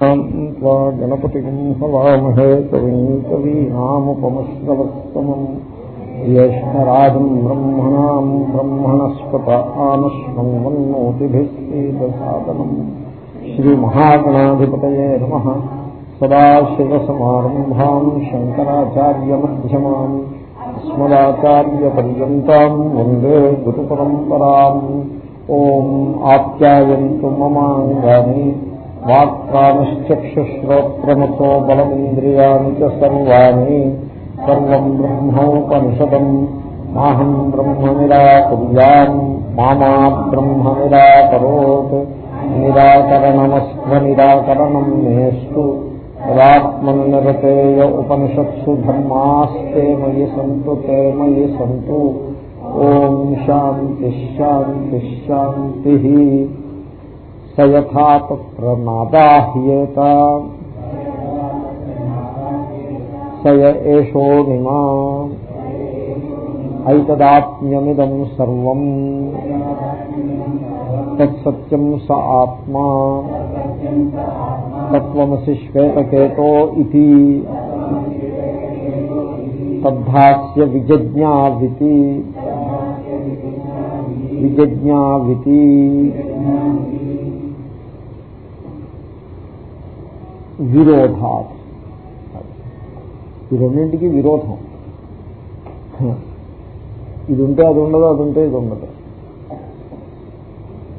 त्वा गणपतिम् हवामहे कविम् कवीनामुपमश्रवस्तमम् ज्येष्ठराजम् ब्रह्मणाम् ब्रह्मणस्पत आनश्वम् वन्नोतिभिः सीदसादनम् श्रीमहागणाधिपतये नमः सदाशिवसमारम्भाम् शङ्कराचार्यमध्यमाम् अस्मदाचार्यपर्यन्ताम् वन्दे गुरुपरम्पराम् ॐ आप्यायन्तु ममाङ्गानि వాక్కానుశ్చక్షుశ్రోత్రమతో బలమింద్రియాణి సర్వాణి సర్వం బ్రహ్మోపనిషదం. మాహం బ్రహ్మ నిరాకుర్యాన్ మామా బ్రహ్మ నిరాకరోత్ నిరాకరణమస్వ నిరాకరణం మేస్తు తదాత్మన్నిరతేయ ఉపనిషత్సు ధర్మాస్తే మయి సంతు తే మయి సంతు. ఓం శాంతి. సయథా తత్ర నాదాహ్యేత సయ ఏషోనిమా ఐతదాత్మ్యమిదం సర్వం తత్సత్యం స ఆత్మా తత్వమసి శ్వేతకేతో ఇది తద్భాస్య విజజ్ఞావితి విజజ్ఞావితి విరోధాత్. ఈ రెండింటికి విరోధం. ఇది ఉంటే అది ఉండదు అది ఉంటే ఇది ఉండదు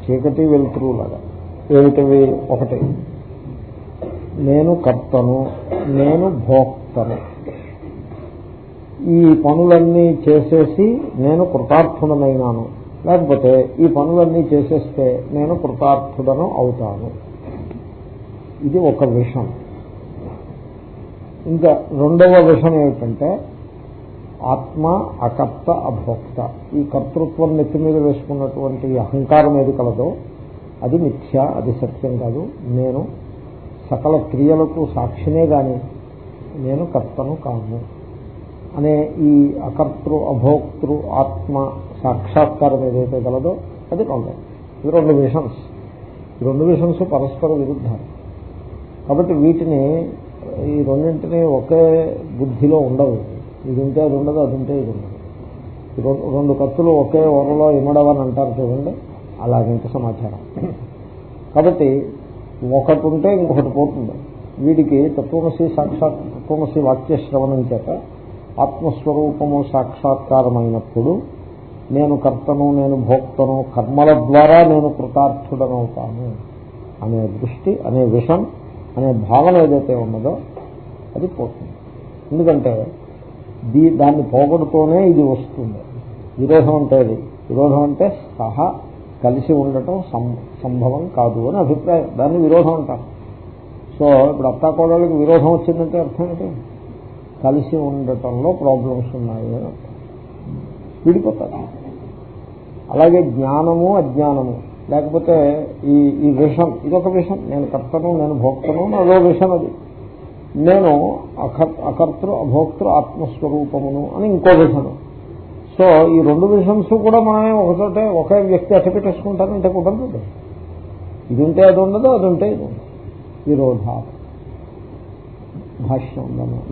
చీకటి వెలుతురులాగా ఏమిటవి? ఒకటి. నేను కర్తను నేను భోక్తను. ఈ పనులన్నీ చేసేసి నేను కృతార్థుడనైనాను. లేకపోతే ఈ పనులన్నీ చేసేస్తే నేను కృతార్థుడను అవుతాను. ఇది ఒక విషం. ఇంకా రెండవ విషం ఏమిటంటే ఆత్మ అకర్త అభోక్త. ఈ కర్తృత్వం నెత్తి మీద వేసుకున్నటువంటి అహంకారం ఏది కలదో అది మిథ్య అది సత్యం కాదు. నేను సకల క్రియలకు సాక్షినే గాని నేను కర్తను కాను. అనే ఈ అకర్తృ అభోక్తృ ఆత్మ సాక్షాత్కారం ఏదైతే కలదో అది రెండు ఇది రెండు విషన్స్ ఈ రెండు విషన్స్ పరస్పర విరుద్ధాలు కాబట్టి వీటిని ఈ రెండింటిని ఒకే బుద్ధిలో ఉండవు. ఇది ఉంటే అది ఉండదు అది ఉంటే ఇది ఉండదు. రెండు కత్తులు ఒకే ఓరలో ఇమడవని అంటారు చూడండి అలాగంత సమాచారం. కాబట్టి ఒకటి ఉంటే ఇంకొకటి పోతుంది. వీడికి తత్వమసి సాక్షాత్ తత్వమసి వాక్య శ్రవణం చేత ఆత్మస్వరూపము సాక్షాత్కారమైనప్పుడు నేను కర్తను నేను భోక్తను కర్మల ద్వారా నేను కృతార్థుడనవుతాను. అనే దృష్టి అనే విషం అనే భావన ఏదైతే ఉన్నదో అది పోతుంది. ఎందుకంటే దీ దాన్ని పోగొడుతూనే ఇది వస్తుంది. విరోధం అంటే అది. విరోధం అంటే సహా కలిసి ఉండటం సంభవం కాదు అని అభిప్రాయం. దాన్ని విరోధం అంటారు. సో ఇప్పుడు అత్తాకోడళ్ళకి విరోధం వచ్చిందంటే అర్థం ఏంటి? కలిసి ఉండటంలో ప్రాబ్లమ్స్ ఉన్నాయి అని అర్థం. విడిపోతారు. అలాగే జ్ఞానము అజ్ఞానము. లేకపోతే ఈ ఈ విషం ఇదొక విషం నేను కర్తను నేను భోక్తను అదో విషం అది నేను అకర్తృ అభోక్తృ ఆత్మస్వరూపమును అని ఇంకో విషం సో ఈ రెండు విషన్స్ కూడా మనమే ఒకచోటే ఒకే వ్యక్తి అట్ట పెట్టేసుకుంటానంటే కుదరదు ఇది ఉంటే అది ఉండదు అది ఉంటే ఇది ఉండదు విరోధా భాష్యం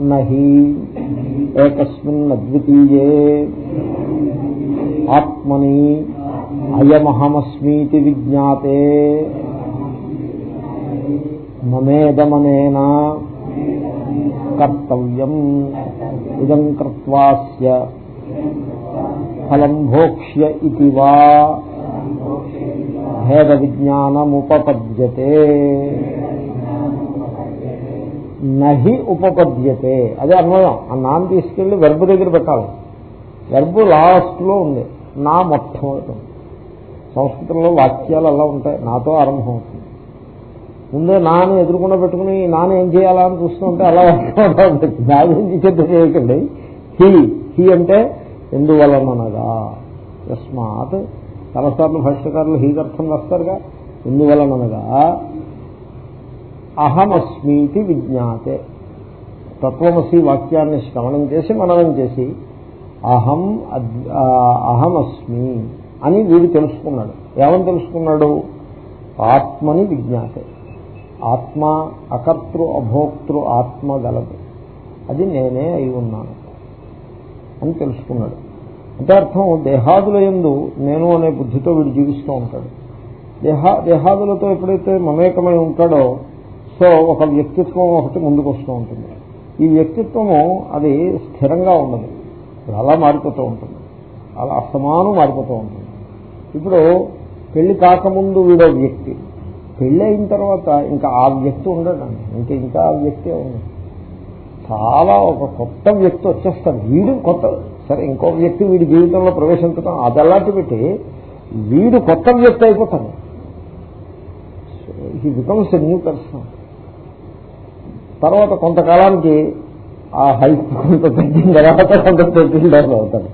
నహి ఏకస్మిన్ అద్వితీయే ఆత్మని అయమహమస్మీతి విజ్ఞాతే. మమేదమనేన కర్తవ్యం ఇదం కృత్వాస్య ఫలం భోక్ష్య ఇది వా. భేద విజ్ఞానముపపద్యతే నహి ఉపపద్యతే. అదే అన్వయం. ఆ నాన్ తీసుకెళ్ళి వెర్బు దగ్గర పెట్టాలి. వెర్బు లాస్ట్లో ఉంది. నా మొట్టమొదటి. సంస్కృతంలో వాక్యాలు అలా ఉంటాయి. నాతో ఆరంభం అవుతుంది. ముందే నాని ఎదురుకుండా పెట్టుకుని నాన్న ఏం చేయాలా అని చూస్తుంటే అలా నా గురించి చెత్త చేయకండి హీ. హీ అంటే ఎందువలనగా యస్మాత్ చాలాసార్లు భాష్యకారులు హీదర్థం వస్తారుగా ఎందువలనగా అహమస్మీతి విజ్ఞాతే. తత్వమసి వాక్యాన్ని శ్రవణం చేసి మననం చేసి అహం అహమస్మి అని వీడు తెలుసుకున్నాడు. ఏమని తెలుసుకున్నాడు? ఆత్మని విజ్ఞాతే. ఆత్మ అకర్తృ అభోక్తృ ఆత్మ గలదు. అది నేనే అయి ఉన్నాను అని తెలుసుకున్నాడు. అంటే అర్థం దేహాదుల ఎందు నేను అనే బుద్ధితో వీడు జీవిస్తూ ఉంటాడు. దేహ దేహాదులతో ఎప్పుడైతే మమేకమై ఉంటాడో సో ఒక వ్యక్తిత్వం ఒకటి ముందుకు వస్తూ ఉంటుంది. ఈ వ్యక్తిత్వము అది స్థిరంగా ఉండదు. అలా మారిపోతూ ఉంటుంది. అలా అస్తమానం మారిపోతూ ఉంటుంది. ఇప్పుడు పెళ్ళి కాకముందు వీడో వ్యక్తి. పెళ్ళి అయిన తర్వాత ఇంకా ఆ వ్యక్తి ఉండడండి ఇంకా ఇంకా ఆ వ్యక్తి ఉంది చాలా ఒక కొత్త వ్యక్తి వచ్చేస్తాడు. వీడు కొత్త సరే ఇంకో వ్యక్తి వీడి జీవితంలో ప్రవేశించడం అది పెట్టి వీడు కొత్త వ్యక్తి అయిపోతాడు. He becomes a new person తర్వాత కొంతకాలానికి ఆ హైట్ కొంత తగ్గిన తర్వాత కొంత తగ్గిన అవుతాడు.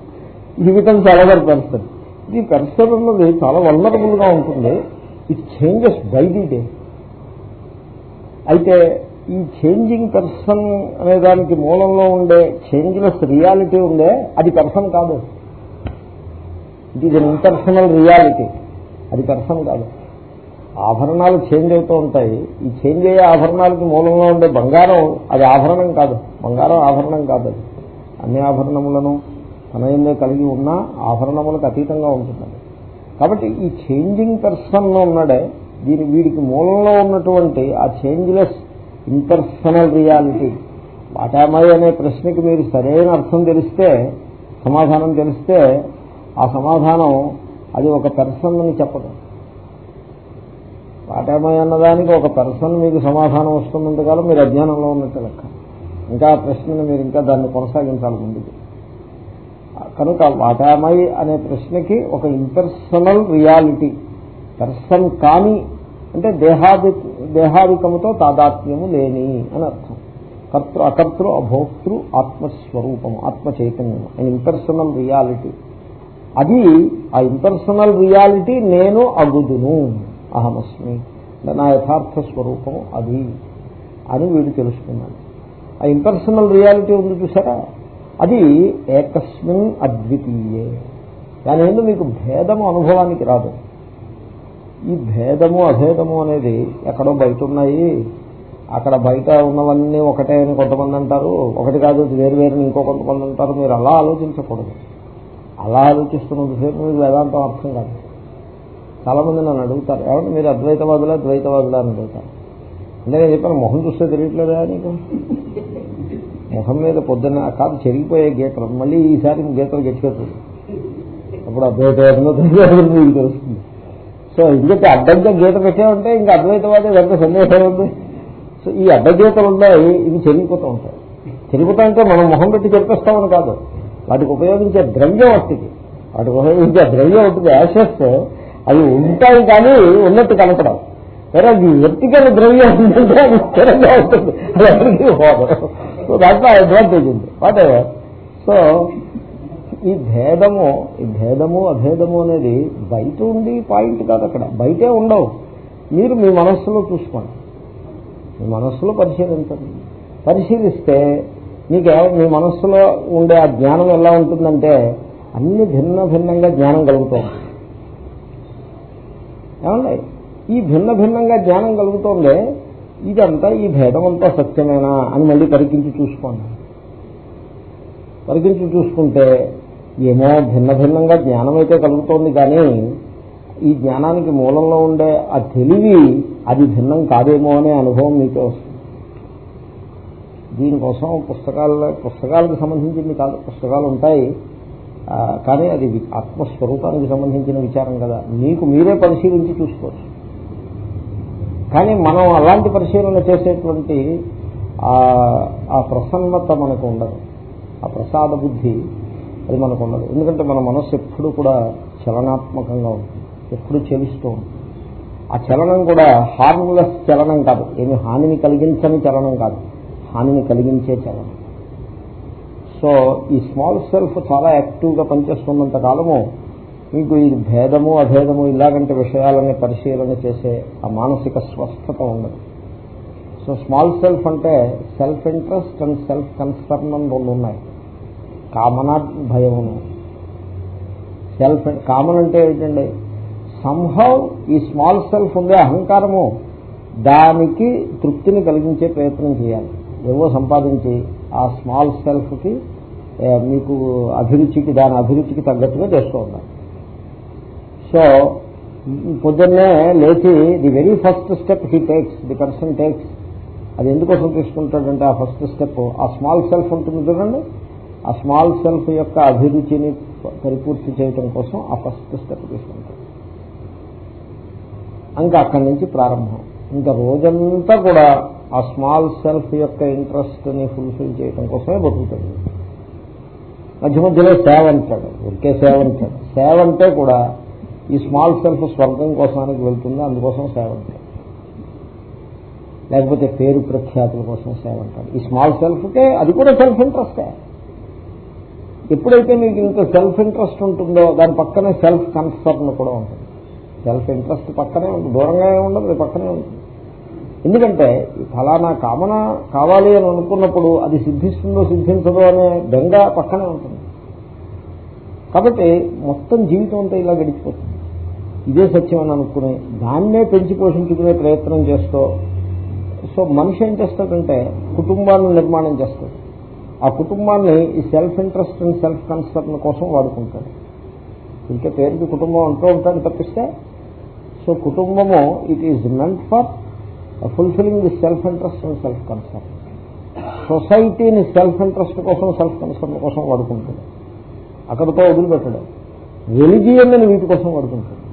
He becomes a lower person ఈ పర్సన్ అన్నది చాలా వల్నరబుల్గా ఉంటుంది. It changes by the day అయితే ఈ చేంజింగ్ పర్సన్ అనే దానికి మూలంలో ఉండే చేంజ్లెస్ రియాలిటీ ఉందే అది పర్సన్ కాదు. It is an impersonal reality అది పెర్సన్ కాదు. ఆభరణాలు చేంజ్ అవుతూ ఉంటాయి. ఈ చేంజ్ అయ్యే ఆభరణాలకి మూలంలో ఉండే బంగారం అది ఆభరణం కాదు. బంగారం ఆభరణం కాదు. అది అన్ని ఆభరణములను తన కలిగి ఉన్న ఆభరణములకు అతీతంగా ఉంటుంది కాబట్టి ఈ చేంజింగ్ పర్సన్ ఉన్నాడే దీని వీడికి మూలంలో ఉన్నటువంటి ఆ చేంజ్లెస్ ఇంపర్సనల్ రియాలిటీ వాటామాయి అనే ప్రశ్నకి మీరు సరైన అర్థం తెలిస్తే సమాధానం తెలిస్తే ఆ సమాధానం అది ఒక పర్సన్ అని చెప్పదు. వాటామై అన్నదానికి ఒక పర్సన్ మీకు సమాధానం వస్తున్నంతకాలం మీరు అజ్ఞానంలో ఉన్నట్టు లెక్క. ఇంకా ఆ ప్రశ్నను మీరు ఇంకా దాన్ని కొనసాగించాలి ముందుకు కనుక వాటామై అనే ప్రశ్నకి ఒక ఇంపర్సనల్ రియాలిటీ పర్సన్ కాని అంటే దేహాది దేహాదికముతో తాదాత్మ్యము లేని అని అర్థం. కర్తృ అకర్తృ అభోక్తృ ఆత్మస్వరూపము ఆత్మ చైతన్యం అండ్ ఇంపర్సనల్ రియాలిటీ అది ఆ ఇంపర్సనల్ రియాలిటీ నేను అగుదును అహమస్మి. నా యథార్థ స్వరూపము అది అని వీడు తెలుసుకున్నాడు. ఆ ఇంపర్సనల్ రియాలిటీ ఉంది చూసారా? అది ఏకస్మిన్ అద్వితీయే. దాని ఏందో మీకు భేదము అనుభవానికి రాదు. ఈ భేదము అభేదము అనేది ఎక్కడో బయట ఉన్నాయి. అక్కడ బయట ఉన్నవన్నీ ఒకటే అని కొంతమంది అంటారు. ఒకటి కాదు వేరు వేరు ఇంకో కొంతమంది అంటారు. మీరు అలా ఆలోచించకూడదు. అలా ఆలోచిస్తున్నంతసేపు మీకు వేదాంతం అర్థం కాదు. చాలామంది నన్ను అడుగుతారు ఏమంటే మీరు అద్వైతవాదులా ద్వైతవాదులా? అని అడుగుతారు. అంటే నేను చెప్పాను మొహం చూస్తే తెలియట్లేదా నీకు? ముఖం మీద పొద్దున్న కాదు చెరిగిపోయే గీతలు. మళ్ళీ ఈసారి గీతలు గట్టిగా అప్పుడు అద్వైతవాదంలో మీకు తెలుస్తుంది. సో ఎందుకంటే అడ్డంగా గీత పెట్టామంటే ఇంకా అద్వైతవాదే ఎంత సందేహం ఉంది. సో ఈ అడ్డగీతలు ఉన్నాయి ఇవి చెరిగిపోతూ ఉంటాయి. చెరిగిపోతా అంటే మనం మొహం పెట్టి చెరిపేస్తామని కాదు. వాటికి ఉపయోగించే ద్రవ్యం వస్తుంది వాటికి ఉపయోగించే ద్రవ్యం ఉంటుంది యాషెస్ అవి ఉంటాయి కానీ ఉన్నట్టు కనపడం సరే అది వ్యక్తిగత ద్రవ్యం ఉందంటే అది స్థిరంగా ఉంటుంది. అది ఎవరికి పోదు సో దాంట్లో అడ్వాంటేజ్ ఉంది వాట్ సో ఈ భేదము ఈ భేదము అభేదము అనేది బయట ఉండి పాయింట్ కాదు అక్కడ. బయటే ఉండవు. మీరు మీ మనస్సులో చూసుకోండి. మీ మనస్సులో పరిశీలించండి. పరిశీలిస్తే మీకు మీ మనస్సులో ఉండే ఆ జ్ఞానం ఎలా ఉంటుందంటే అన్ని భిన్న భిన్నంగా జ్ఞానం కలుగుతోంది. ఏమండి? ఈ భిన్న భిన్నంగా జ్ఞానం కలుగుతోంది ఇదంతా ఈ భేదం అంతా సత్యమేనా అని మళ్ళీ పరికించి చూసుకోండి. పరికించి చూసుకుంటే ఏమో భిన్న భిన్నంగా జ్ఞానం అయితే కలుగుతోంది కానీ ఈ జ్ఞానానికి మూలంలో ఉండే ఆ తెలివి అది భిన్నం కాదేమో అనే అనుభవం మీకే వస్తుంది. దీనికోసం పుస్తకాల పుస్తకాలకు సంబంధించింది కాదు పుస్తకాలు ఉంటాయి కానీ అది ఆత్మస్వరూపానికి సంబంధించిన విచారం కదా. మీకు మీరే పరిశీలించి చూసుకోవచ్చు. కానీ మనం అలాంటి పరిశీలన చేసేటువంటి ఆ ప్రసన్నత మనకు ఉండదు. ఆ ప్రసాద బుద్ధి అది మనకు ఉండదు. ఎందుకంటే మన మనస్సు ఎప్పుడు కూడా చలనాత్మకంగా ఉంటుంది. ఎప్పుడు చెలుస్తూ ఉంటుంది. ఆ చలనం కూడా హార్మ్లెస్ చలనం కాదు. ఏమి హానిని కలిగించని చలనం కాదు. హానిని కలిగించే చలనం. సో ఈ స్మాల్ సెల్ఫ్ చాలా యాక్టివ్గా పనిచేస్తున్నంత కాలము మీకు ఇది భేదము అభేదము ఇలాగంటి విషయాలని పరిశీలన చేసే ఆ మానసిక స్వస్థత ఉండదు. సో స్మాల్ సెల్ఫ్ అంటే self interest and self concern అని రెండు ఉన్నాయి. కామన భయమును. సెల్ఫ్ కామన్ అంటే ఏంటండి? సంహవ్ ఈ స్మాల్ సెల్ఫ్ ఉండే అహంకారము దానికి తృప్తిని కలిగించే ప్రయత్నం చేయాలి. ఏవో సంపాదించి ఆ స్మాల్ సెల్ఫ్కి మీకు అభిరుచికి దాని అభిరుచికి తగ్గట్టుగా చేస్తూ ఉండాలి సో పొద్దున్నే లేచి the very first step he takes the person takes. అది ఎందుకోసం తీసుకుంటాడంటే ఆ ఫస్ట్ స్టెప్. ఆ స్మాల్ సెల్ఫ్ ఉంటుంది చూడండి. ఆ స్మాల్ సెల్ఫ్ యొక్క అభిరుచిని పరిపూర్తి చేయటం కోసం ఆ ఫస్ట్ స్టెప్ తీసుకుంటాడు. ఇంకా అక్కడి నుంచి ప్రారంభం. ఇంకా రోజంతా కూడా ఆ స్మాల్ సెల్ఫ్ యొక్క ఇంట్రెస్ట్ని ఫుల్ఫిల్ చేయడం కోసమే బతుకుతాడు. మధ్య మధ్యలో సేవ అంటాడు. ఒకే సేవ అంటాడు. సేవ అంటే కూడా ఈ స్మాల్ సెల్ఫ్ స్వర్గం కోసానికి వెళ్తుంది అందుకోసం సేవ లేకపోతే పేరు ప్రఖ్యాతుల కోసం సేవ ఈ స్మాల్ సెల్ఫ్కే అది కూడా సెల్ఫ్ ఇంట్రెస్టే. ఎప్పుడైతే మీకు ఇంత సెల్ఫ్ ఇంట్రెస్ట్ ఉంటుందో దాని పక్కనే సెల్ఫ్ కన్సర్న్ కూడా ఉంటుంది. సెల్ఫ్ ఇంట్రెస్ట్ పక్కనే ఉంటుంది. దూరంగా ఉండదు పక్కనే ఉంటుంది. ఎందుకంటే ఫలానా కామన కావాలి అని అనుకున్నప్పుడు అది సిద్ధిస్తుందో సిద్ధించదో అనే బెంగ పక్కనే ఉంటుంది. కాబట్టి మొత్తం జీవితం అంతా ఇలా గడిచిపోతుంది. ఇదే సత్యం అని అనుకుని దాన్నే పెంచి పోషించుకునే ప్రయత్నం చేస్తూ సో మనిషి ఏం చేస్తాడంటే కుటుంబాన్ని నిర్మాణం చేస్తాడు. ఆ కుటుంబాన్ని ఈ self interest and self concern కోసం వాడుకుంటాడు. ఇంకా పేరుకి కుటుంబం అంటూ ఉంటాడు తప్పిస్తే సో కుటుంబము it is meant for fulfilling the self interest and self concern సొసైటీని సెల్ఫ్ ఇంట్రెస్ట్ కోసం సెల్ఫ్ కన్సర్న్ కోసం వాడుకుంటాడు. అక్కడితో వదిలిపెట్టడం. రిలిజియన్ అని వీటి కోసం వాడుకుంటాడు.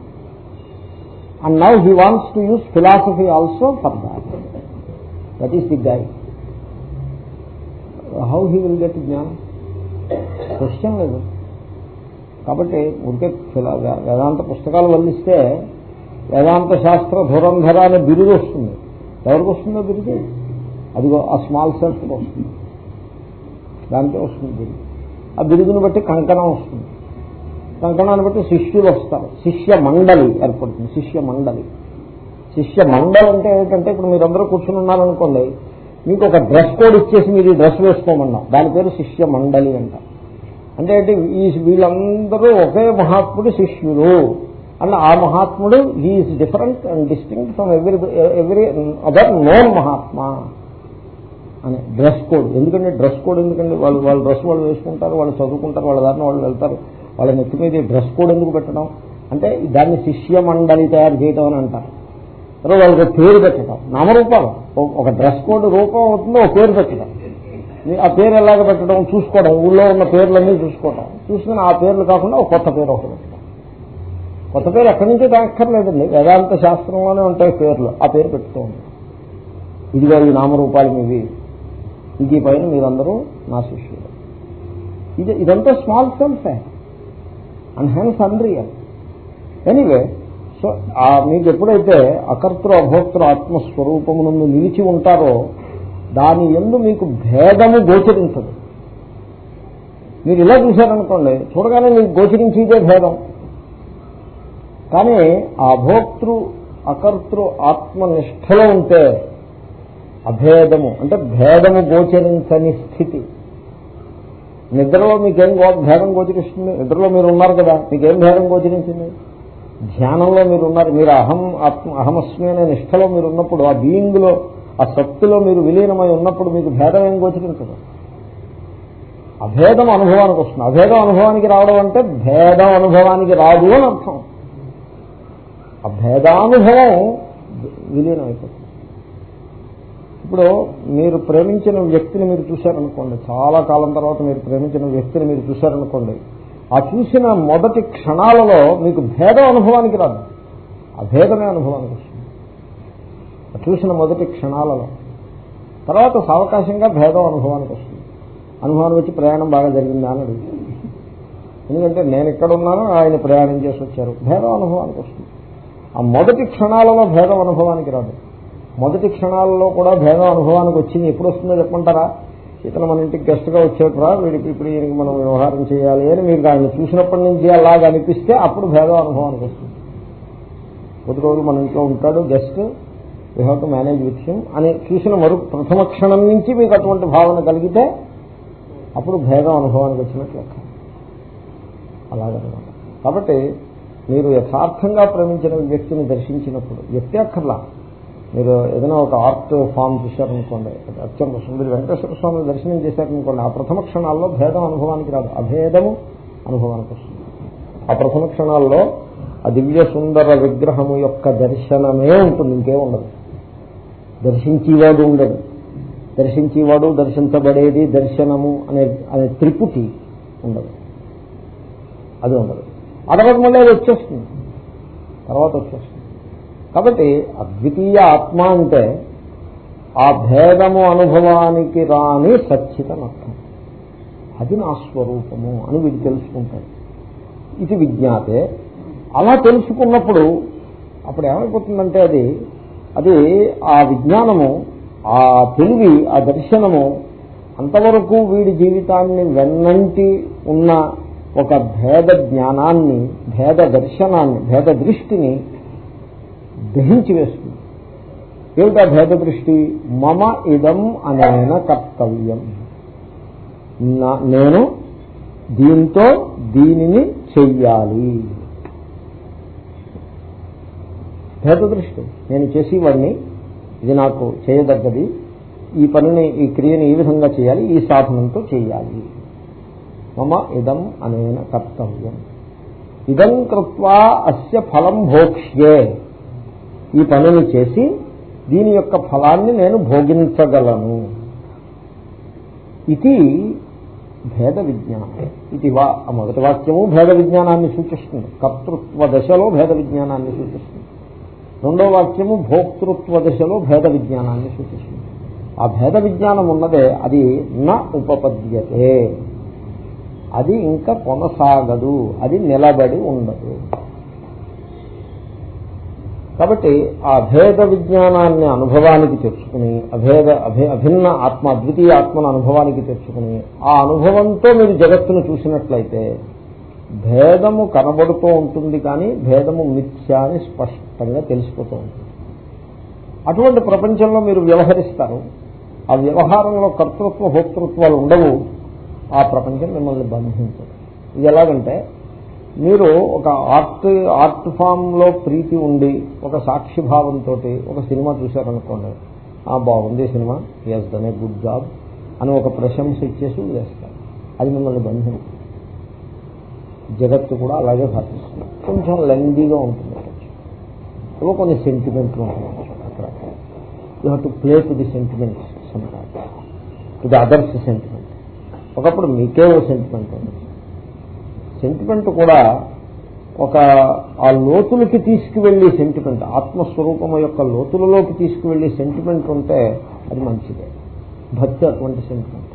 And now he wants to use philosophy also for that that is the guy how he will get జ్ఞానం క్వశ్చన్ లేదు. కాబట్టి ఉంటే వేదాంత పుస్తకాలు వల్లిస్తే వేదాంత శాస్త్ర ధురంధర అనే బిరుదు వస్తుంది. ఎవరికి వస్తుందో బిరుదు. అదిగో ఆ స్మాల్ సెల్ఫ్కి వస్తుంది. దానికే వస్తుంది బిరుదు. ఆ బిరుదును బట్టి కంకణం వస్తుంది. కంకణాన్ని బట్టి శిష్యులు వస్తారు. శిష్య మండలి ఏర్పడుతుంది. శిష్య మండలి శిష్య మండలి అంటే ఏంటంటే ఇప్పుడు మీరందరూ కూర్చుని ఉన్నారనుకోండి మీకు ఒక డ్రెస్ కోడ్ ఇచ్చేసి మీరు ఈ డ్రెస్ వేసుకోమన్నాం దాని పేరు శిష్య మండలి అంట అంటే ఈ వీళ్ళందరూ ఒకే మహాత్ముడు శిష్యులు. అన్న ఆ మహాత్ముడు he is different and distinct from every every other known Mahatma అని డ్రెస్ కోడ్. ఎందుకంటే డ్రెస్ కోడ్ ఎందుకంటే వాళ్ళు వాళ్ళ డ్రెస్ వాళ్ళు వేసుకుంటారు వాళ్ళు చదువుకుంటారు వాళ్ళ దారిని వాళ్ళు వెళ్తారు. వాళ్ళ నెత్తి మీద డ్రెస్ కోడ్ ఎందుకు పెట్టడం? అంటే దాన్ని శిష్య మండలి తయారు చేయడం అని అంటారు. తర్వాత వాళ్ళకి పేరు పెట్టడం. నామరూపాలు. ఒక డ్రెస్ కోడ్ రూపం అవుతుందో ఒక పేరు పెట్టడం. ఆ పేరు ఎలాగ పెట్టడం? చూసుకోవడం. ఊళ్ళో ఉన్న పేర్లన్నీ చూసుకోవడం. చూసుకుని ఆ పేర్లు కాకుండా ఒక కొత్త పేరు ఒకటి పెట్టడం. కొత్త పేరు ఎక్కడి నుంచో దాక్కర్లేదండి. వేదాంత శాస్త్రంలోనే ఉంటాయి పేర్లు. ఆ పేరు పెట్టుతూ ఉంటాం ఇదిగో ఈ నామరూపాలు మీవి. ఇది పైన మీరందరూ నా శిష్యులు. ఇది ఇదంతా small self. And hence unreal anyway so మీకు ఎప్పుడైతే అకర్తృ అభోక్తృ ఆత్మస్వరూపమునందు నిలిచి ఉంటారో దాని ఎందు మీకు భేదము గోచరించదు. మీరు ఇలా చూశారనుకోండి చూడగానే మీకు గోచరించేదే భేదం. కానీ ఆ భోక్తృ అకర్తృ ఆత్మనిష్టలో ఉంటే అభేదము అంటే భేదము గోచరించని స్థితి. నిద్రలో మీకేం భేదం గోచరిస్తుంది? నిద్రలో మీరు ఉన్నారు కదా మీకేం భేదం గోచరించింది? ధ్యానంలో మీరు ఉన్నారు మీరు అహం ఆత్మ అహమస్మి అనే నిష్టలో మీరు ఉన్నప్పుడు ఆ బీయింగ్లో ఆ శక్తిలో మీరు విలీనమై ఉన్నప్పుడు మీకు భేదం ఏం గోచరించదు. అభేదం అనుభవానికి వస్తుంది. అభేదం అనుభవానికి రావడం అంటే భేదం అనుభవానికి రాదు అని అర్థం. ఆ భేదానుభవం విలీనమైపోతుంది. ఇప్పుడు మీరు ప్రేమించిన వ్యక్తిని మీరు చూశారనుకోండి చాలా కాలం తర్వాత మీరు ప్రేమించిన వ్యక్తిని మీరు చూశారనుకోండి ఆ చూసిన మొదటి క్షణాలలో మీకు భేదం అనుభవానికి రాదు. అభేదమే అనుభవానికి వస్తుంది. చూసిన మొదటి క్షణాలలో. తర్వాత సావకాశంగా భేదం అనుభవానికి వస్తుంది. అనుభవానికి వచ్చి ప్రయాణం బాగా జరిగిందా అని ఎందుకంటే నేను ఇక్కడ ఉన్నాను ఆయన ప్రయాణం చేసి వచ్చారు. భేదం అనుభవానికి వస్తుంది. ఆ మొదటి క్షణాలలో భేదం అనుభవానికి రాదు. మొదటి క్షణాలలో కూడా భేదం అనుభవానికి వచ్చింది. ఎప్పుడు వస్తుందో చెప్పమంటారా? ఇతను మన ఇంటికి గెస్ట్గా వచ్చేట్రా వీడికి ఇప్పుడు ఈయనకి మనం వ్యవహారం చేయాలి అని మీరు ఆయన చూసినప్పటి నుంచి అలాగ అనిపిస్తే అప్పుడు భేదం అనుభవానికి వస్తుంది. కొద్ది రోజులు మన ఇంట్లో ఉంటాడు guest we have to manage with him అని చూసిన మరు ప్రథమ క్షణం నుంచి మీకు అటువంటి భావన కలిగితే అప్పుడు భేదం అనుభవానికి వచ్చినట్లు లెక్క. అలాగనమాట కాబట్టి మీరు యథార్థంగా ప్రేమించిన వ్యక్తిని దర్శించినప్పుడు వ్యక్తి అక్కర్లా. మీరు ఏదైనా ఒక ఆర్ట్ ఫామ్ చూశారనుకోండి అత్యంత సుందరి వెంకటేశ్వర స్వామి దర్శనం చేశారనుకోండి ఆ ప్రథమ క్షణాల్లో భేదం అనుభవానికి రాదు. అభేదము అనుభవానికి వస్తుంది. ఆ ప్రథమ క్షణాల్లో ఆ దివ్య సుందర విగ్రహము యొక్క దర్శనమే ఉంటుంది ఇంకే ఉండదు. దర్శించేవాడు ఉండదు దర్శించేవాడు దర్శించబడేది దర్శనము అనే అనే త్రిపుటి ఉండదు. అది ఉండదు. ఆ తర్వాత మళ్ళీ అది వచ్చేస్తుంది. తర్వాత వచ్చేస్తుంది. కాబట్టి అద్వితీయ ఆత్మ అంటే ఆ భేదము అనుభవానికి రాని సచ్చితనర్థం అది నా స్వరూపము అని వీడు తెలుసుకుంటాడు. ఇది విజ్ఞాతే. అలా తెలుసుకున్నప్పుడు అప్పుడు ఏమైపోతుందంటే అది అది ఆ విజ్ఞానము ఆ తెలివి ఆ దర్శనము అంతవరకు వీడి జీవితాన్ని వెన్నంటి ఉన్న ఒక భేద జ్ఞానాన్ని భేద దర్శనాన్ని భేద దృష్టిని దహించి వేస్తుంది. ఏమిటా భేద దృష్టి మమ ఇదం అనేన కర్తవ్యం. నేను దీంతో దీనిని చెయ్యాలి. భేద దృష్టి నేను చేసేవాడిని ఇది నాకు చేయదగ్గది. ఈ పనిని ఈ క్రియని ఈ విధంగా చేయాలి ఈ సాధనంతో చేయాలి. మమ ఇదం అనేన కర్తవ్యం. ఇదం కృత్వా అస్య ఫలం భోక్ష్యే. ఈ పనిని చేసి దీని యొక్క ఫలాన్ని నేను భోగించగలను. ఇది భేద విజ్ఞానం ఇది వా మొదటి వాక్యము భేద విజ్ఞానాన్ని సూచిస్తుంది. కర్తృత్వ దశలో భేద విజ్ఞానాన్ని సూచిస్తుంది. రెండో వాక్యము భోక్తృత్వ దశలో భేద విజ్ఞానాన్ని సూచిస్తుంది. ఆ భేద విజ్ఞానం ఉన్నదే అది న ఉపపద్యతే. అది ఇంకా కొనసాగదు. అది నిలబడి ఉండదు. కాబట్టి ఆ అభేద విజ్ఞానాన్ని అనుభవానికి తెచ్చుకుని అభేద అభిన్న ఆత్మ అద్వితీయ ఆత్మను అనుభవానికి తెచ్చుకుని ఆ అనుభవంతో మీరు జగత్తును చూసినట్లయితే భేదము కనబడుతూ ఉంటుంది కానీ భేదము మిథ్యా అని స్పష్టంగా తెలిసిపోతూ ఉంటుంది. అటువంటి ప్రపంచంలో మీరు వ్యవహరిస్తారు. ఆ వ్యవహారంలో కర్తృత్వ భోక్తృత్వాలు ఉండవు. ఆ ప్రపంచం మిమ్మల్ని బంధించదు. ఇది ఎలాగంటే మీరు ఒక ఆర్ట్ ఆర్ట్ ఫామ్లో ప్రీతి ఉండి ఒక సాక్షిభావంతో ఒక సినిమా చూశారనుకోండి ఆ బాగుంది cinema yes done a good job అని ఒక ప్రశంస ఇచ్చేసి వేస్తారు అది మిమ్మల్ని బంధం జగత్తు కూడా అలాగే భావిస్తుంది కొంచెం లెందీగా ఉంటుంది. ఏవో కొన్ని సెంటిమెంట్లు ఉంటాయి అక్కడ. You have to play to the sentiments to the others sentiment ఒకప్పుడు మీకే ఓ సెంటిమెంట్ ఉంది సెంటిమెంట్ కూడా ఒక ఆ లోతులకి తీసుకువెళ్ళే సెంటిమెంట్ ఆత్మస్వరూపం యొక్క లోతులలోకి తీసుకువెళ్ళే సెంటిమెంట్ ఉంటే అది మంచిదే. భక్తి అటువంటి సెంటిమెంట్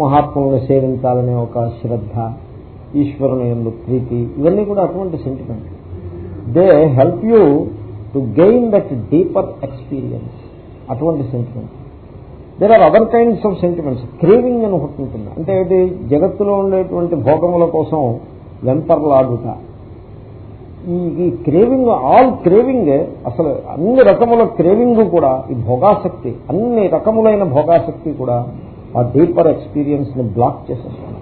మహాత్ములను సేవించాలనే ఒక శ్రద్ధ ఈశ్వరుని ఎందు ప్రీతి ఇవన్నీ కూడా అటువంటి sentiment they help you to gain that deeper experience అటువంటి sentiment there are other kinds of sentiments craving అని ఒకటి ఉంటుంది. అంటే ఇది జగత్తులో ఉండేటువంటి భోగముల కోసం వెంపర్లాడుట. ఈ ఈ క్రేవింగ్ ఆల్ క్రేవింగ్ అసలు అన్ని రకముల క్రేవింగ్ కూడా ఈ భోగాసక్తి అన్ని రకములైన భోగాసక్తి కూడా ఆ డీపర్ ఎక్స్పీరియన్స్ని బ్లాక్ చేసేస్తుంది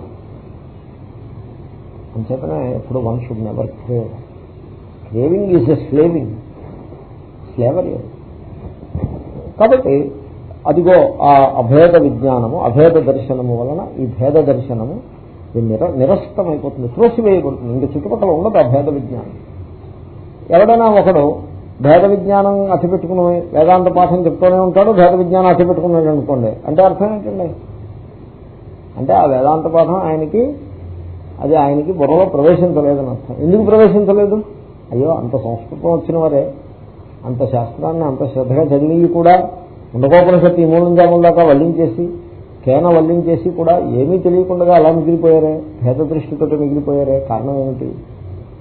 అంచేతనే ఎప్పుడు one should never crave craving is a slaving slavery కాబట్టి అదిగో ఆ అభేద విజ్ఞానము అభేద దర్శనము వలన ఈ భేద దర్శనము నిర నిరస్తమైపోతుంది త్రోసివేయబడుతుంది. ఇంక చుట్టుపక్కల ఉండదు అభేద విజ్ఞానం. ఎవడైనా ఒకడు భేద విజ్ఞానం అతిపెట్టుకుని వేదాంత పాఠం చెప్తూనే ఉంటాడు భేద విజ్ఞానం అతిపెట్టుకున్నాడు అనుకోండి. అంటే అర్థం ఏంటండి? అంటే ఆ వేదాంత పాఠం ఆయనకి అది ఆయనకి బుర్రలో ప్రవేశించలేదని అర్థం. ఎందుకు ప్రవేశించలేదు? అయ్యో అంత సంస్కృతం వచ్చిన వారే అంత శాస్త్రాన్ని అంత శ్రద్ధగా చదివి కూడా ఉండకోపనిషత్తు ఈ మూలం జాముల దాకా వల్లించేసి కేన వల్లించేసి కూడా ఏమీ తెలియకుండా అలా మిగిలిపోయారే? భేద దృష్టితో మిగిలిపోయారే? కారణం ఏమిటి?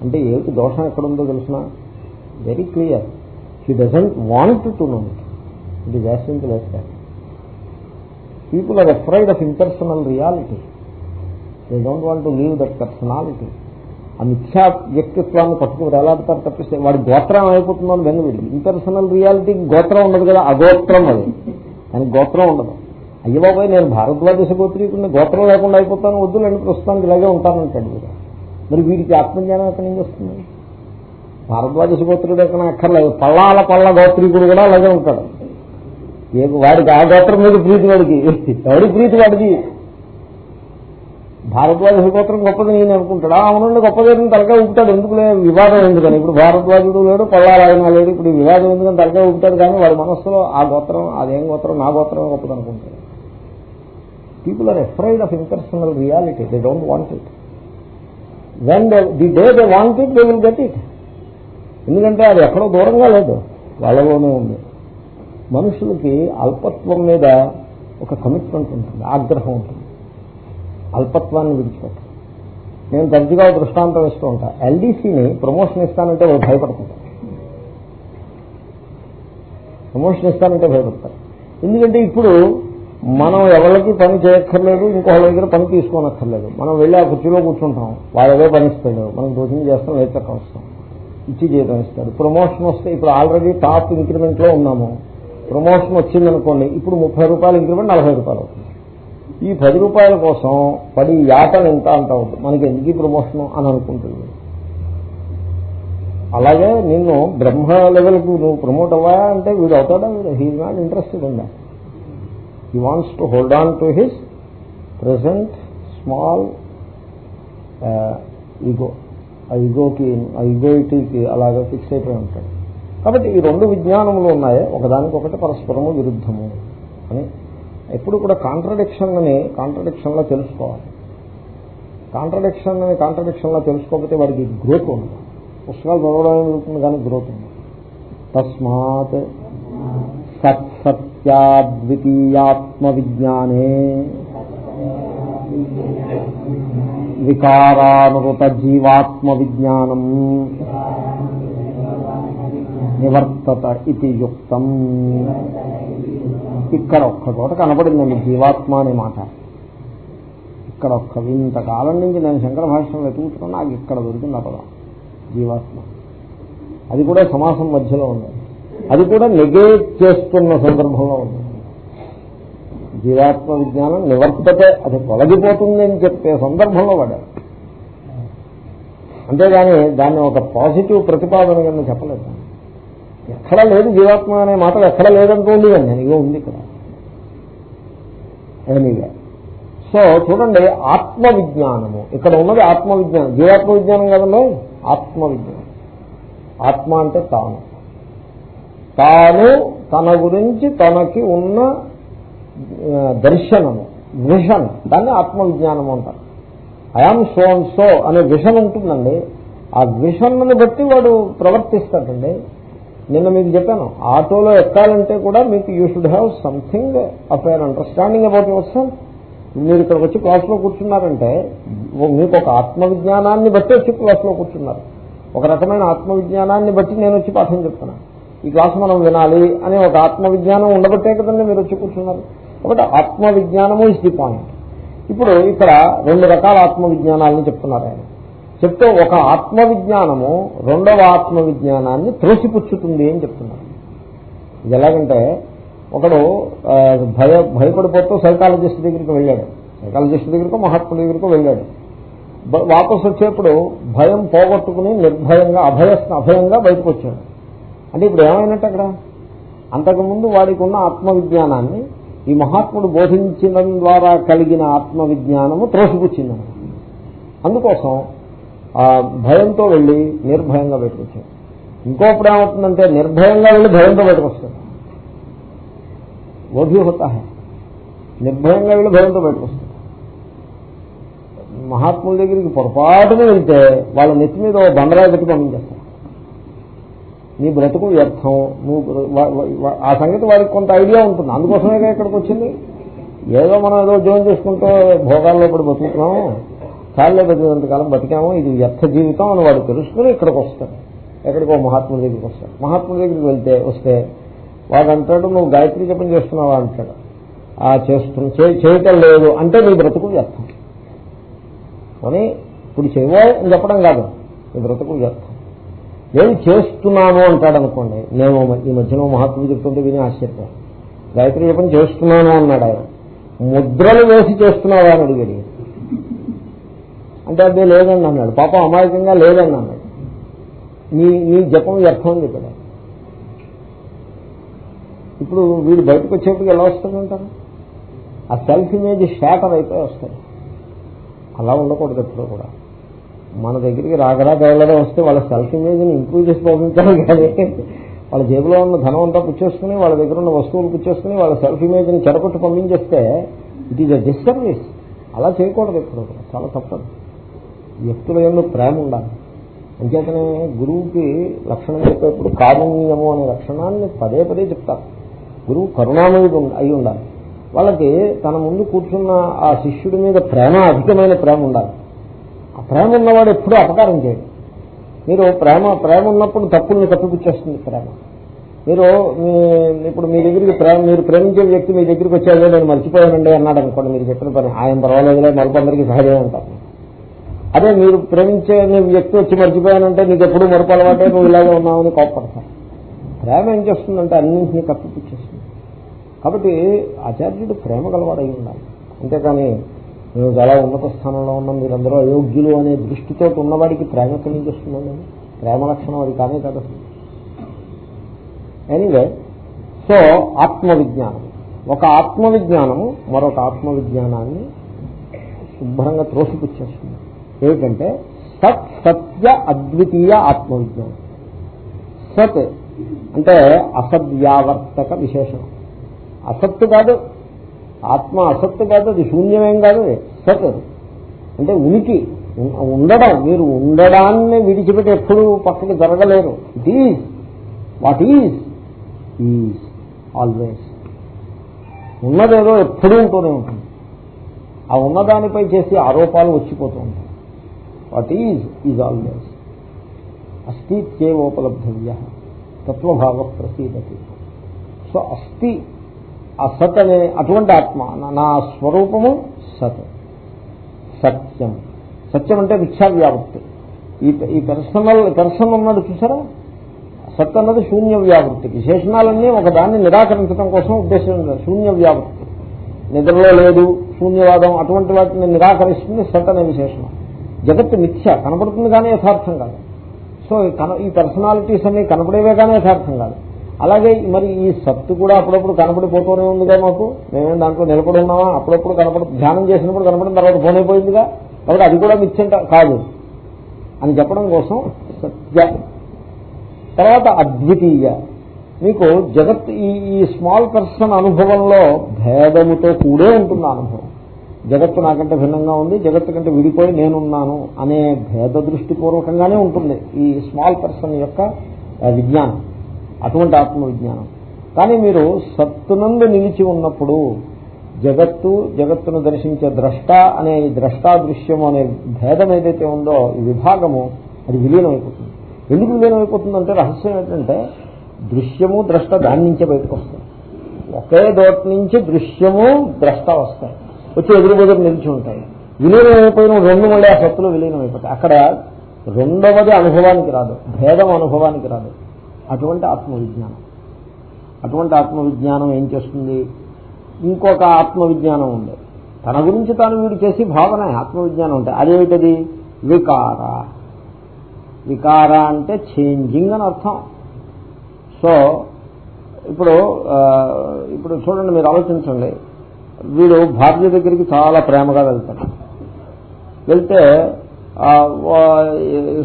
అంటే ఏమిటి దోషం ఎక్కడుందో తెలిసిన? Very clear he doesn't want to know it is as simple as that people are afraid of impersonal reality they don't want to leave that personality ఆ మిథ్యా వ్యక్తిత్వాన్ని పట్టుకుని వేలాడతారు తప్పిస్తే వాడి గోత్రం అయిపోతుందో అని వెన్ను వీళ్ళు. ఇంపర్సనల్ రియాలిటీ గోత్రం ఉండదు కదా అగోత్రం అది. కానీ గోత్రం ఉండదు. అయ్య బాబాయ్ నేను భారద్వాదేశ గోత్రీకుని గోత్రం లేకుండా అయిపోతాను వద్దు నేను ప్రస్తుతానికి ఇలాగే ఉంటానంటాడు మీరు మరి వీడికి ఆత్మజ్ఞానం ఎక్కడి నుంచి వస్తుంది? భారద్వాదేశ గోత్రుడు ఎక్కడ అక్కర్లేదు. పల్లాల పల్ల గోత్రీకుడు కూడా అలాగే ఉంటాడు. వాడికి ఆ గోత్రం మీద ప్రీతి వాడికి. ఎవడి ప్రీతి వాడికి? భారద్వాజ గోత్రం గొప్పది నేను అనుకుంటాడు. ఆ అవునండి గొప్పదేని తలకాయ ఊపుతాడు. ఎందుకు లేదు వివాదం ఎందుకని? ఇప్పుడు భారద్వాజుడు లేడు పల్లారాయన లేడు ఇప్పుడు వివాదం ఎందుకని తలకాయ ఊపుతాడు కానీ వాడి మనస్సులో ఆ గోత్రం అదేం గోత్రం నా గోత్రం గొప్పది అనుకుంటాడు. People are afraid of impersonal reality they don't want it when the day they want it they will get it ఎందుకంటే అది ఎక్కడో దూరంగా లేదు. వాళ్ళలోనే ఉంది. మనుషులకి అల్పత్వం మీద ఒక కమిట్మెంట్ ఉంటుంది ఆగ్రహం ఉంటుంది. అల్పత్వాన్ని విడిచిపెట్ట. నేను తరచుగా దృష్టాంతం ఇస్తూ ఉంటా. ఎల్డీసీని ప్రమోషన్ ఇస్తానంటే వాళ్ళు భయపడుతుంటారు ప్రమోషన్ ఇస్తానంటే భయపడతారు ఎందుకంటే ఇప్పుడు మనం ఎవరికి పని చేయక్కర్లేదు ఇంకొకళ్ళ దగ్గర పని తీసుకోనక్కర్లేదు. మనం వెళ్ళి ఆ కుర్చీలో కూర్చుంటాం. వాళ్ళు ఏదో పని ఇస్తాడు. మనం దోషం చేస్తాం లేచక్క వస్తాం ఇచ్చి జీతం ఇస్తాడు. ప్రమోషన్ వస్తే ఇప్పుడు ఆల్రెడీ టాప్ ఇంక్రిమెంట్లో ఉన్నాము. ప్రమోషన్ వచ్చిందనుకోండి ఇప్పుడు ముప్పై రూపాయలు ఇంక్రిమెంట్ నలభై రూపాయలు అవుతుంది. ఈ పది రూపాయల కోసం పది యాటలు ఎంత అంత అవుతుంది. మనకి ఎందుకు ప్రమోషన్ అని అనుకుంటుంది. అలాగే నిన్ను బ్రహ్మ లెవెల్కు నువ్వు ప్రమోట్ అవ్వాయా అంటే వీడు అవుతాడా వీడు? He is not interested in that he wants to hold on to his present small ego ఆ ఈగోకి ఆ ఈగోయిటీకి అలాగే ఫిక్స్ అయిపోయి ఉంటాడు. కాబట్టి ఈ రెండు విజ్ఞానములు ఉన్నాయి. ఒకదానికొకటి పరస్పరము విరుద్ధము అని ఎప్పుడు కూడా కాంట్రడిక్షన్ అని కాంట్రడిక్షన్లా తెలుసుకోవాలి. కాంట్రడిక్షన్ అని కాంట్రడిక్షన్ తెలుసుకోకపోతే వాడికి గ్రోత్ ఉంది పుస్తకాలు చదవడం కానీ గ్రోత్ ఉంది తస్మాత్ సత్సత్యాద్వితీయాత్మ విజ్ఞానే వికారానుత జీవాత్మ విజ్ఞానం నివర్తత ఇది యుక్తం. ఇక్కడ ఒక్క చోట కనపడిందండి జీవాత్మ అనే మాట. ఇక్కడ ఒక్క ఇంతకాలం నుంచి నేను శంకర భాష్యం వెతుకుతున్నాను నాకు ఇక్కడ దొరికింది ఆ పదం. జీవాత్మ. అది కూడా సమాసం మధ్యలో ఉంది. అది కూడా నెగేట్ చేస్తున్న సందర్భంలో ఉంది. జీవాత్మ విజ్ఞానం నివర్తతే అది తొలగిపోతుంది అని చెప్పే సందర్భంలో పడ్డారు అంతేగాని దాన్ని ఒక పాజిటివ్ ప్రతిపాదన కింద చెప్పలేదు. ఎక్కడ లేదు జీవాత్మ అనే మాటలు ఎక్కడ లేదంటూ నేను ఇగో ఉంది ఇక్కడ. సో చూడండి ఆత్మ విజ్ఞానము ఇక్కడ ఉన్నది ఆత్మ విజ్ఞానం జీవాత్మ విజ్ఞానం కదండి? ఆత్మ విజ్ఞానం ఆత్మ అంటే తాను. తాను తన గురించి తనకి ఉన్న దర్శనము విషన్ దాన్ని ఆత్మ విజ్ఞానం అంటారు I am so and so అనే విషన్ ఉంటుందండి. ఆ విషన్ను బట్టి వాడు ప్రవర్తిస్తాడండి. నిన్న మీకు చెప్పాను ఆటోలో ఎక్కాలంటే కూడా మీకు you should have something of an understanding about yourself మీరు ఇక్కడికి వచ్చి క్లాస్లో కూర్చున్నారంటే మీకు ఒక ఆత్మవిజ్ఞానాన్ని బట్టి వచ్చి క్లాస్లో కూర్చున్నారు. ఒక రకమైన ఆత్మవిజ్ఞానాన్ని బట్టి నేను వచ్చి పాఠం చెప్తున్నాను. ఈ క్లాస్ మనం వినాలి అనే ఒక ఆత్మవిజ్ఞానం ఉండబట్టే కదండి మీరు వచ్చి కూర్చున్నారు. కాబట్టి ఆత్మవిజ్ఞానము ఇస్ ది పాయింట్ ఇప్పుడు ఇక్కడ రెండు రకాల ఆత్మవిజ్ఞానాలని చెప్తున్నారు ఆయన. చెప్తే ఒక ఆత్మవిజ్ఞానము రెండవ ఆత్మవిజ్ఞానాన్ని త్రోసిపుచ్చుతుంది అని చెప్తున్నారు. ఇది ఎలాగంటే ఒకడు భయ భయపడిపోతూ సైకాలజిస్ట్ దగ్గరికి వెళ్ళాడు. సైకాలజిస్ట్ దగ్గరకు మహాత్ముడి దగ్గరకు వెళ్ళాడు. వాపసు వచ్చేప్పుడు భయం పోగొట్టుకుని నిర్భయంగా అభయ అభయంగా బయటకు వచ్చాడు. అంటే ఇప్పుడు ఏమైనట్టు అక్కడ? అంతకుముందు వాడికి ఉన్న ఆత్మవిజ్ఞానాన్ని ఈ మహాత్ముడు బోధించడం ద్వారా కలిగిన ఆత్మవిజ్ఞానము త్రోసిపుచ్చింది అందుకోసం ఆ భయంతో వెళ్ళి నిర్భయంగా బయటకు వచ్చాడు ఇంకోప్పుడు ఏమవుతుందంటే నిర్భయంగా వెళ్ళి భయంతో బయటకు వస్తాడు వధి హోతా నిర్భయంగా వెళ్ళి భయంతో బయటకు వస్తాడు మహాత్ముల దగ్గరికి పొరపాటున వెళ్తే వాళ్ళ నెత్తి మీద ఓ బండరాయి పెట్టి పంపించేస్తారు. నీ బ్రతుకు వ్యర్థం నువ్వు ఆ సంగతి వారికి కొంత ఐడియా ఉంటుంది. అందుకోసమే ఇక్కడికి వచ్చింది. ఏదో మనం ఏదో జోన్ చేసుకుంటే భోగాల్లో పడి బతుకుతున్నాం. కాళ్ళలో బతికినంతకాలం బతికాము ఇది వ్యర్థ జీవితం అని వాడు తెలుసుకుని ఇక్కడికి వస్తాడు. ఎక్కడికో మహాత్ముల దగ్గరికి వస్తాడు. మహాత్ముల దగ్గరికి వెళ్తే వస్తే వాడు అంటాడు నువ్వు గాయత్రి జపం చేస్తున్నావా? అంటాడు. ఆ చేస్తున్న. చేయటం లేదు. అంటే నీ బ్రతుకు వ్యర్థం. కానీ ఇప్పుడు చేయవో అని చెప్పడం కాదు. నీ బ్రతుకు వ్యర్థం. నేను చేస్తున్నాను అంటాడు అనుకోండి. నేను ఈ మధ్యన మహాత్ములు చెప్తుంటే విని ఆశ్చర్యపోయాను. గాయత్రి జపం చేస్తున్నాను అన్నాడు ఆయన. ముద్రలు వేసి చేస్తున్నావా? అని అడిగాడు అంటే అదే లేదండి అన్నాడు. పాపం అమాయకంగా లేదండి అన్నాడు. నీ నీ జపం వ్యర్థం అని చెప్పాడు ఇప్పుడు వీడు బయటకు వచ్చేప్పటికి ఎలా వస్తుందంటారు ఆ సెల్ఫ్ ఇమేజ్ షాటర్ అయిపోయి వస్తాయి అలా ఉండకూడదు ఎప్పుడూ కూడా. మన దగ్గరికి రాగరా గెలరా వస్తే వాళ్ళ సెల్ఫ్ ఇమేజ్ని ఇంప్రూవ్ చేసి పంపించాలి కానీ వాళ్ళ జేబులో ఉన్న ధనం అంతా పుచ్చేసుకుని వాళ్ళ దగ్గర ఉన్న వస్తువులు పుచ్చేసుకుని వాళ్ళ సెల్ఫ్ ఇమేజ్ని చెడగొట్టి పంపించేస్తే ఇట్ ఈజ్ అ డిస్టర్బెన్స్ అలా చేయకూడదు ఎప్పుడు కూడా. చాలా తప్పదు. వ్యక్తుల ఎందు ప్రేమ ఉండాలి. అంచేతనే గురువుకి లక్షణం చెప్పేప్పుడు కారుణ్యము అనే లక్షణాన్ని పదే పదే చెప్తారు. గురువు కరుణామయుడు అయి ఉండాలి. వాళ్ళకి తన ముందు కూర్చున్న ఆ శిష్యుడి మీద ప్రేమ అధికమైన ప్రేమ ఉండాలి. ఆ ప్రేమ ఉన్నవాడు ఎప్పుడూ అపకారం చేయడు. మీరు ప్రేమ ప్రేమ ఉన్నప్పుడు తప్పుల్ని కప్పిపుచ్చేస్తుంది ప్రేమ. మీరు మీ- ఇప్పుడు మీ దగ్గరికి ప్రేమ మీరు ప్రేమించే వ్యక్తి మీ దగ్గరికి వచ్చాడు నేను మర్చిపోయానండి అన్నాడు అనుకోండి మీరు చెప్పిన పని ఆయన పర్వాలేదులే మరొకందరికీ సహజమే అంటారు. అదే మీరు ప్రేమించే వ్యక్తి వచ్చి మర్చిపోయానంటే నీకు ఎప్పుడు మరొక అలవాటే? నువ్వు ఇలాగే ఉన్నావని కోపడతారు ప్రేమ ఏం చేస్తుందంటే అన్నింటినీ కప్పిపుచ్చేస్తుంది కాబట్టి ఆచార్యుడు ప్రేమ గలవాడై ఉండాలి. అంతేకాని మేము చాలా ఉన్నత స్థానంలో ఉన్నాం మీరందరూ అయోగ్యులు అనే దృష్టితో ఉన్నవాడికి ప్రేమ ఎక్కడి నుంచి వస్తుందండి ప్రేమ లక్షణం అది కానే కాదు ఎనీవే సో ఆత్మవిజ్ఞానం. ఒక ఆత్మవిజ్ఞానము మరొక ఆత్మవిజ్ఞానాన్ని శుభ్రంగా త్రోసిపుచ్చేస్తుంది. ఏమిటంటే సత్ సత్య అద్వితీయ ఆత్మవిజ్ఞానం. సత్ అంటే అసద్వ్యావర్తక విశేషణం. అసత్తు కాదు. ఆత్మ అసత్తు కాదు అది శూన్యమేం కాదు. సత్ అంటే ఉనికి. ఉండడం మీరు ఉండడాన్ని విడిచిపెట్టి ఎప్పుడూ పక్కకి జరగలేరు. It is what is is always ఉన్నదేదో ఎప్పుడూ ఉంటూనే ఉంటుంది. ఆ ఉన్నదానిపై చేసే ఆరోపాలు వచ్చిపోతూ ఉంటాయి. వాట్ ఈజ్ ఈజ్ ఆల్వేస్ అస్థిత్యేవోపలబ్ధవ్య తత్వభావ ప్రసీదతి సో అస్థి అసత్ అనే అటువంటి ఆత్మ నా- స్వరూపము సత్ సత్యం సత్యం అంటే మిథ్యా వ్యావృత్తి ఈ ఈ పెర్సనల్ పెర్సన్ ఉన్నాడు చూసారా సత్ అన్నది శూన్య వ్యావృత్తి విశేషణాలన్నీ ఒక దాన్ని నిరాకరించడం కోసం ఉద్దేశం శూన్య వ్యావృత్తి నిద్రలో లేదు శూన్యవాదం అటువంటి వాటిని నిరాకరిస్తుంది సత్ అనే విశేషణం జగత్తు మిథ్య కనపడుతుంది కానీ యథార్థం కాదు. సో ఈ కన ఈ పర్సనాలిటీస్ అన్ని కనపడేవే కానీ యథార్థం కాదు. అలాగే మరి ఈ సత్తు కూడా అప్పుడప్పుడు కనపడిపోతూనే ఉందిగా మాకు. మేమేం దాంట్లో నిలబడి ఉన్నామా? అప్పుడప్పుడు కనపడ ధ్యానం చేసినప్పుడు కనపడిన తర్వాత ఫోన్ అయిపోయిందిగా కాబట్టి అది కూడా మిథ్యంట కాదు. అని చెప్పడం కోసం సత్య. తర్వాత అద్వితీయ. మీకు జగత్ ఈ ఈ స్మాల్ పర్సన్ అనుభవంలో భేదముతో కూడే ఉంటుంది అనుభవం. జగత్తు నాకంటే భిన్నంగా ఉంది జగత్తు కంటే విడిపోయి నేనున్నాను అనే భేద దృష్టిపూర్వకంగానే ఉంటుంది ఈ స్మాల్ పర్సన్ యొక్క విజ్ఞానం అటువంటి ఆత్మ విజ్ఞానం కానీ మీరు సత్తునందు నిలిచి ఉన్నప్పుడు జగత్తు జగత్తును దర్శించే ద్రష్ట అనే ద్రష్టా దృశ్యము అనే భేదం ఏదైతే ఉందో ఈ విభాగము అది విలీనమైపోతుంది. ఎందుకు విలీనమైపోతుందంటే రహస్యం ఏంటంటే దృశ్యము ద్రష్ట దాని నుంచే బయటకు వస్తాయి ఒకే దోటి నుంచి దృశ్యము ద్రష్ట వస్తాయి. వచ్చి ఎదురు నిలిచి ఉంటాయి. విలీనం అయిపోయిన రెండు మళ్ళీ ఆ సత్తులు విలీనం అయిపోతాయి అక్కడ రెండవది అనుభవానికి రాదు. భేదం అనుభవానికి రాదు. అటువంటి ఆత్మవిజ్ఞానం. అటువంటి ఆత్మవిజ్ఞానం ఏం చేస్తుంది? ఇంకొక ఆత్మవిజ్ఞానం ఉంది. తన గురించి తాను వీడు చేసి భావన ఆత్మవిజ్ఞానం ఉంటాయి అదేమిటది? వికార. వికార అంటే చేంజింగ్ అని అర్థం. సో ఇప్పుడు ఇప్పుడు చూడండి మీరు ఆలోచించండి. వీడు భార్య దగ్గరికి చాలా ప్రేమగా వెళ్తాడు. వెళ్తే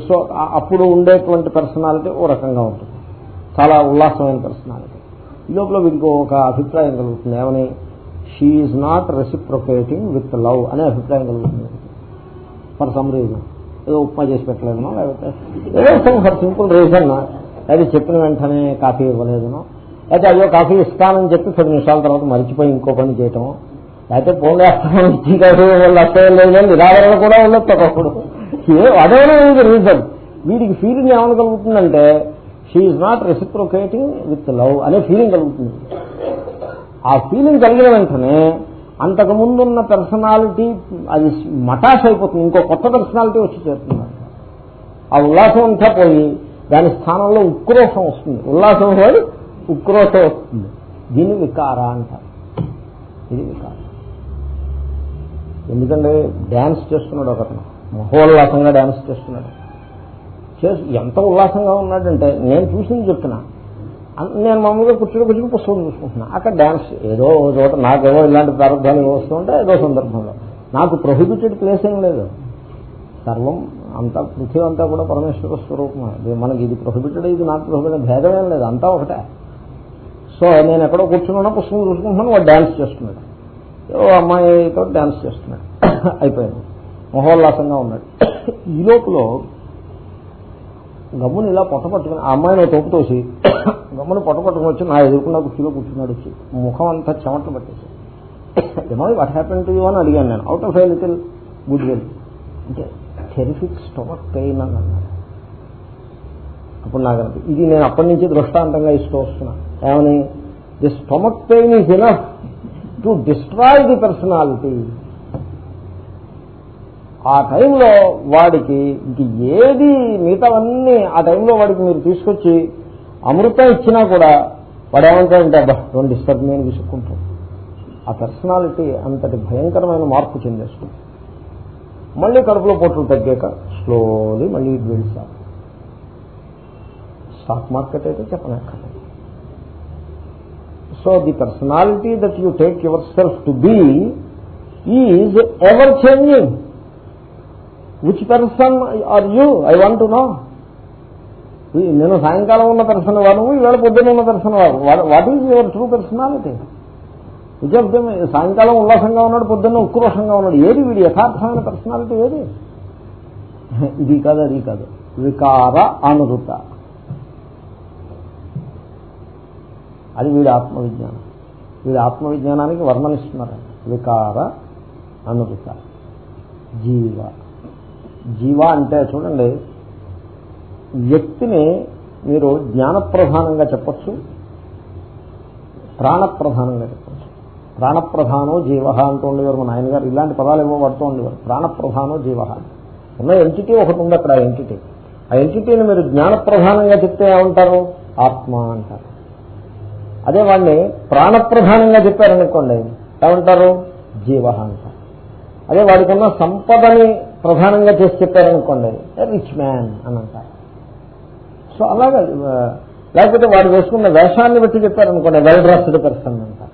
సో అప్పుడు ఉండేటువంటి పర్సనాలిటీ ఓ రకంగా ఉంటుంది. చాలా ఉల్లాసమైన పర్సనాలిటీ ఈ లోపల వీరికి ఒక అభిప్రాయం కలుగుతుంది. ఏమని? She's not reciprocating with love అనే అభిప్రాయం కలుగుతుంది. ఫర్ సమ్ రీజన్ ఏదో ఉప్మా చేసి పెట్టలేదనో లేకపోతే ఏదో సమ్ ఫర్ సింపుల్ రీజన్ అయితే చెప్పిన వెంటనే కాఫీ ఇవ్వలేదనో. అయితే అయ్యో కాఫీ ఇస్తానని చెప్పి పది నిమిషాల తర్వాత మర్చిపోయి ఇంకో పని చేయటం లేకపోతే ఫోన్ వేస్తామని వాళ్ళు అసలు లేదు నిరాదరణ కూడా ఉండొచ్చు ఒకప్పుడు. ఏ రీజన్ వీడికి ఫీలింగ్ ఏమని కలుగుతుందంటే she's not reciprocating with love అనే ఫీలింగ్ కలుగుతుంది. ఆ ఫీలింగ్ కలిగిన వెంటనే అంతకు ముందున్న పర్సనాలిటీ అది మటాష్ అయిపోతుంది. ఇంకో కొత్త పర్సనాలిటీ వచ్చి చేస్తుంది ఆ ఉల్లాసం అంతా పోయి దాని స్థానంలో ఉక్రోషం వస్తుంది. ఉల్లాసం పోయి ఉక్రోషం వస్తుంది. దీన్ని వికార అంటారు. ఇది వికారం. ఎందుకంటే డ్యాన్స్ చేస్తున్నాడు ఒకతను. మహోల్లాసంగా డ్యాన్స్ చేస్తున్నాడు. చేసి ఎంత ఉల్లాసంగా ఉన్నాడంటే నేను చూసింది చెప్తున్నా. అన్- నేను మామూలుగా కూర్చుని కూర్చుని పుస్తకం చూసుకుంటున్నా. అక్కడ డ్యాన్స్ ఏదో చోట నాకేవో ఇలాంటి ప్రారంభాలు వస్తుంటే ఏదో సందర్భంలో. నాకు ప్రొహిబిటెడ్ ప్లేస్ ఏం లేదు. సర్వం అంతా పృథ్వీ అంతా కూడా పరమేశ్వర స్వరూపమే. మనకి ఇది ప్రొహిబిటెడ్ ఇది నాకు ప్రొహిబిటెడ్ భేదమేం ఏం లేదు. అంతా ఒకటే. సో నేను ఎక్కడో కూర్చున్నా పుస్తకం చూసుకుంటున్నాను వాడు డాన్స్ చేస్తున్నాడు. ఓ అమ్మాయితో డాన్స్ చేస్తున్నాడు అయిపోయింది మహోల్లాసంగా ఉన్నాడు ఈ లోపల గమ్ముని ఇలా పొట్ట పట్టుకుని ఆ అమ్మాయిని ఓ తోపు తోసి గమ్ముని పొట్ట పట్టుకుని వచ్చి నా ఎదుర్కొన్న కుర్చీలో కూర్చున్నాడు వచ్చి ముఖం అంతా చెమటలు పట్టేసి ఏమో వాట్ హ్యాపెన్ టు యూ అని అడిగాను నేను out of a little good will అంటే టెరిఫిక్ స్టమక్ పెయిన్ అని అన్నాడు అప్పుడు నాకు అనిపి- ఇది నేను అప్పటి నుంచి దృష్టాంతంగా ఇస్తూ వస్తున్నా ఏమని the stomach pain is enough to destroy the personality. ఆ టైంలో వాడికి ఇంక ఏది మిగతావన్నీ ఆ టైంలో వాడికి మీరు తీసుకొచ్చి అమృతం ఇచ్చినా కూడా వాడు ఏమంటాడంటే అబ్బా రెండు ఇస్తారు నేను విసుక్కుంటాం ఆ పర్సనాలిటీ అంతటి భయంకరమైన మార్పు చెందేస్తుంది. మళ్ళీ కడుపులో పొట్టులు తగ్గాక స్లోలీ మళ్ళీ ఇట్ స్టాక్ మార్కెట్ అయితే చెప్పనక్కర్లేదు so the personality that you take yourself to be is ever changing. Which person are you I want to know నేను సాయంకాలం ఉన్న పర్సన్ వాడు ఈవేళ పొద్దున్న ఉన్న పర్సన్ వాడు. What is your true personality which of them సాయంకాలం ఉల్లాసంగా ఉన్నాడు పొద్దున్న ఉక్రోషంగా ఉన్నాడు. ఏది వీడి యథార్థమైన పర్సనాలిటీ ఏది? ఇది కాదు అది కాదు. వికార అనురుత. అది వీడి ఆత్మవిజ్ఞానం. వీడి ఆత్మవిజ్ఞానానికి వర్ణనిస్తున్నారు వికార అనురుత జీవ. జీవ అంటే చూడండి వ్యక్తిని మీరు జ్ఞానప్రధానంగా చెప్పచ్చు ప్రాణప్రధానంగా చెప్పచ్చు. ప్రాణప్రధానో జీవ అంటూ ఉండేవారు మా నాయనగారు. ఇలాంటి పదాలు ఏమో పడుతూ ఉండేవారు. ప్రాణప్రధానో జీవ ఉన్న ఎంటిటీ ఒకటి ఉంది అక్కడ ఆ ఎంటిటీ ఆ ఎంటిటీని మీరు జ్ఞానప్రధానంగా చెప్తే ఏమంటారు? ఆత్మ అంటారు. అదే వాడిని ప్రాణప్రధానంగా చెప్పారనుకోండి. ఏమంటారు? జీవ అంటారు అదే వాడికి ఉన్న సంపదని ప్రధానంగా చేసి చెప్పారనుకోండి. రిచ్ మ్యాన్ అని అంటారు సో అలాగే లేకపోతే వాడు వేసుకున్న వేషాన్ని బట్టి చెప్పారనుకోండి. వెల్ డ్రెస్డ్ పర్సన్ అంటారు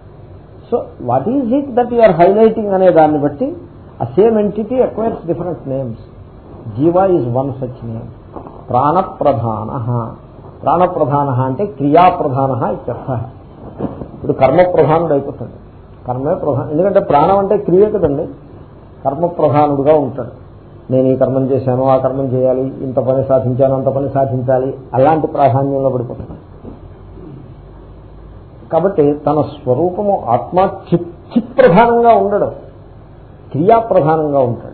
so what is it that you are highlighting అనే దాన్ని బట్టి ఆ same entity acquires different names. జీవ ఈజ్ వన్ సచ్ నేమ్. ప్రాణప్రధాన ప్రాణప్రధాన అంటే క్రియాప్రధాన ఇత్యర్థ. ఇప్పుడు కర్మ ప్రధానుడు అయిపోతాడు. కర్మే ప్రధానం ఎందుకంటే ప్రాణం అంటే క్రియ కదండి. కర్మ ప్రధానుడుగా ఉంటాడు. నేను ఈ కర్మం చేశాను ఆ కర్మం చేయాలి ఇంత పని సాధించాను అంత పని సాధించాలి అలాంటి ప్రాధాన్యంలో పడిపోతాడు. కాబట్టి తన స్వరూపము ఆత్మ చిత్ చిత్ ప్రధానంగా ఉండడు క్రియాప్రధానంగా ఉంటాడు.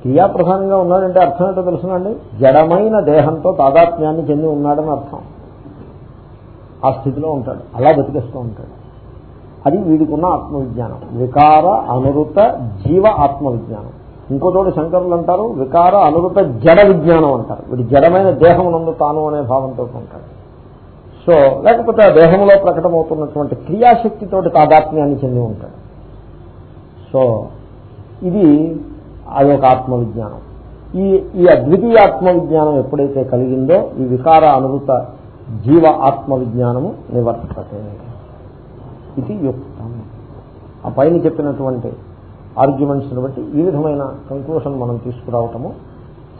క్రియాప్రధానంగా ఉన్నాడంటే అర్థం ఏంటో తెలుసునండి? జడమైన దేహంతో తాదాత్మ్యాన్ని చెంది ఉన్నాడని అర్థం. ఆ స్థితిలో ఉంటాడు. అలా బతికేస్తూ ఉంటాడు. అది వీడికి ఉన్న ఆత్మవిజ్ఞానం. వికార అనురుత జీవ ఆత్మవిజ్ఞానం. ఇంకో శంకరులు అంటారు వికార అనురుత జడ విజ్ఞానం అంటారు. వీడి జడమైన దేహమునందు తాను అనే భావంతో ఉంటాడు. సో లేకపోతే ఆ దేహంలో ప్రకటమవుతున్నటువంటి క్రియాశక్తితోటి తాదాత్మ్యాన్ని చెంది ఉంటాడు. సో ఇది అదొక ఆత్మవిజ్ఞానం. ఈ ఈ అద్వితీయ ఆత్మవిజ్ఞానం ఎప్పుడైతే కలిగిందో ఈ వికార అనుభూత జీవ ఆత్మవిజ్ఞానము నివర్తతే. ఇది యుక్తం. ఆ పైన చెప్పినటువంటి ఆర్గ్యుమెంట్స్ని బట్టి ఈ విధమైన కంక్లూషన్ మనం తీసుకురావటము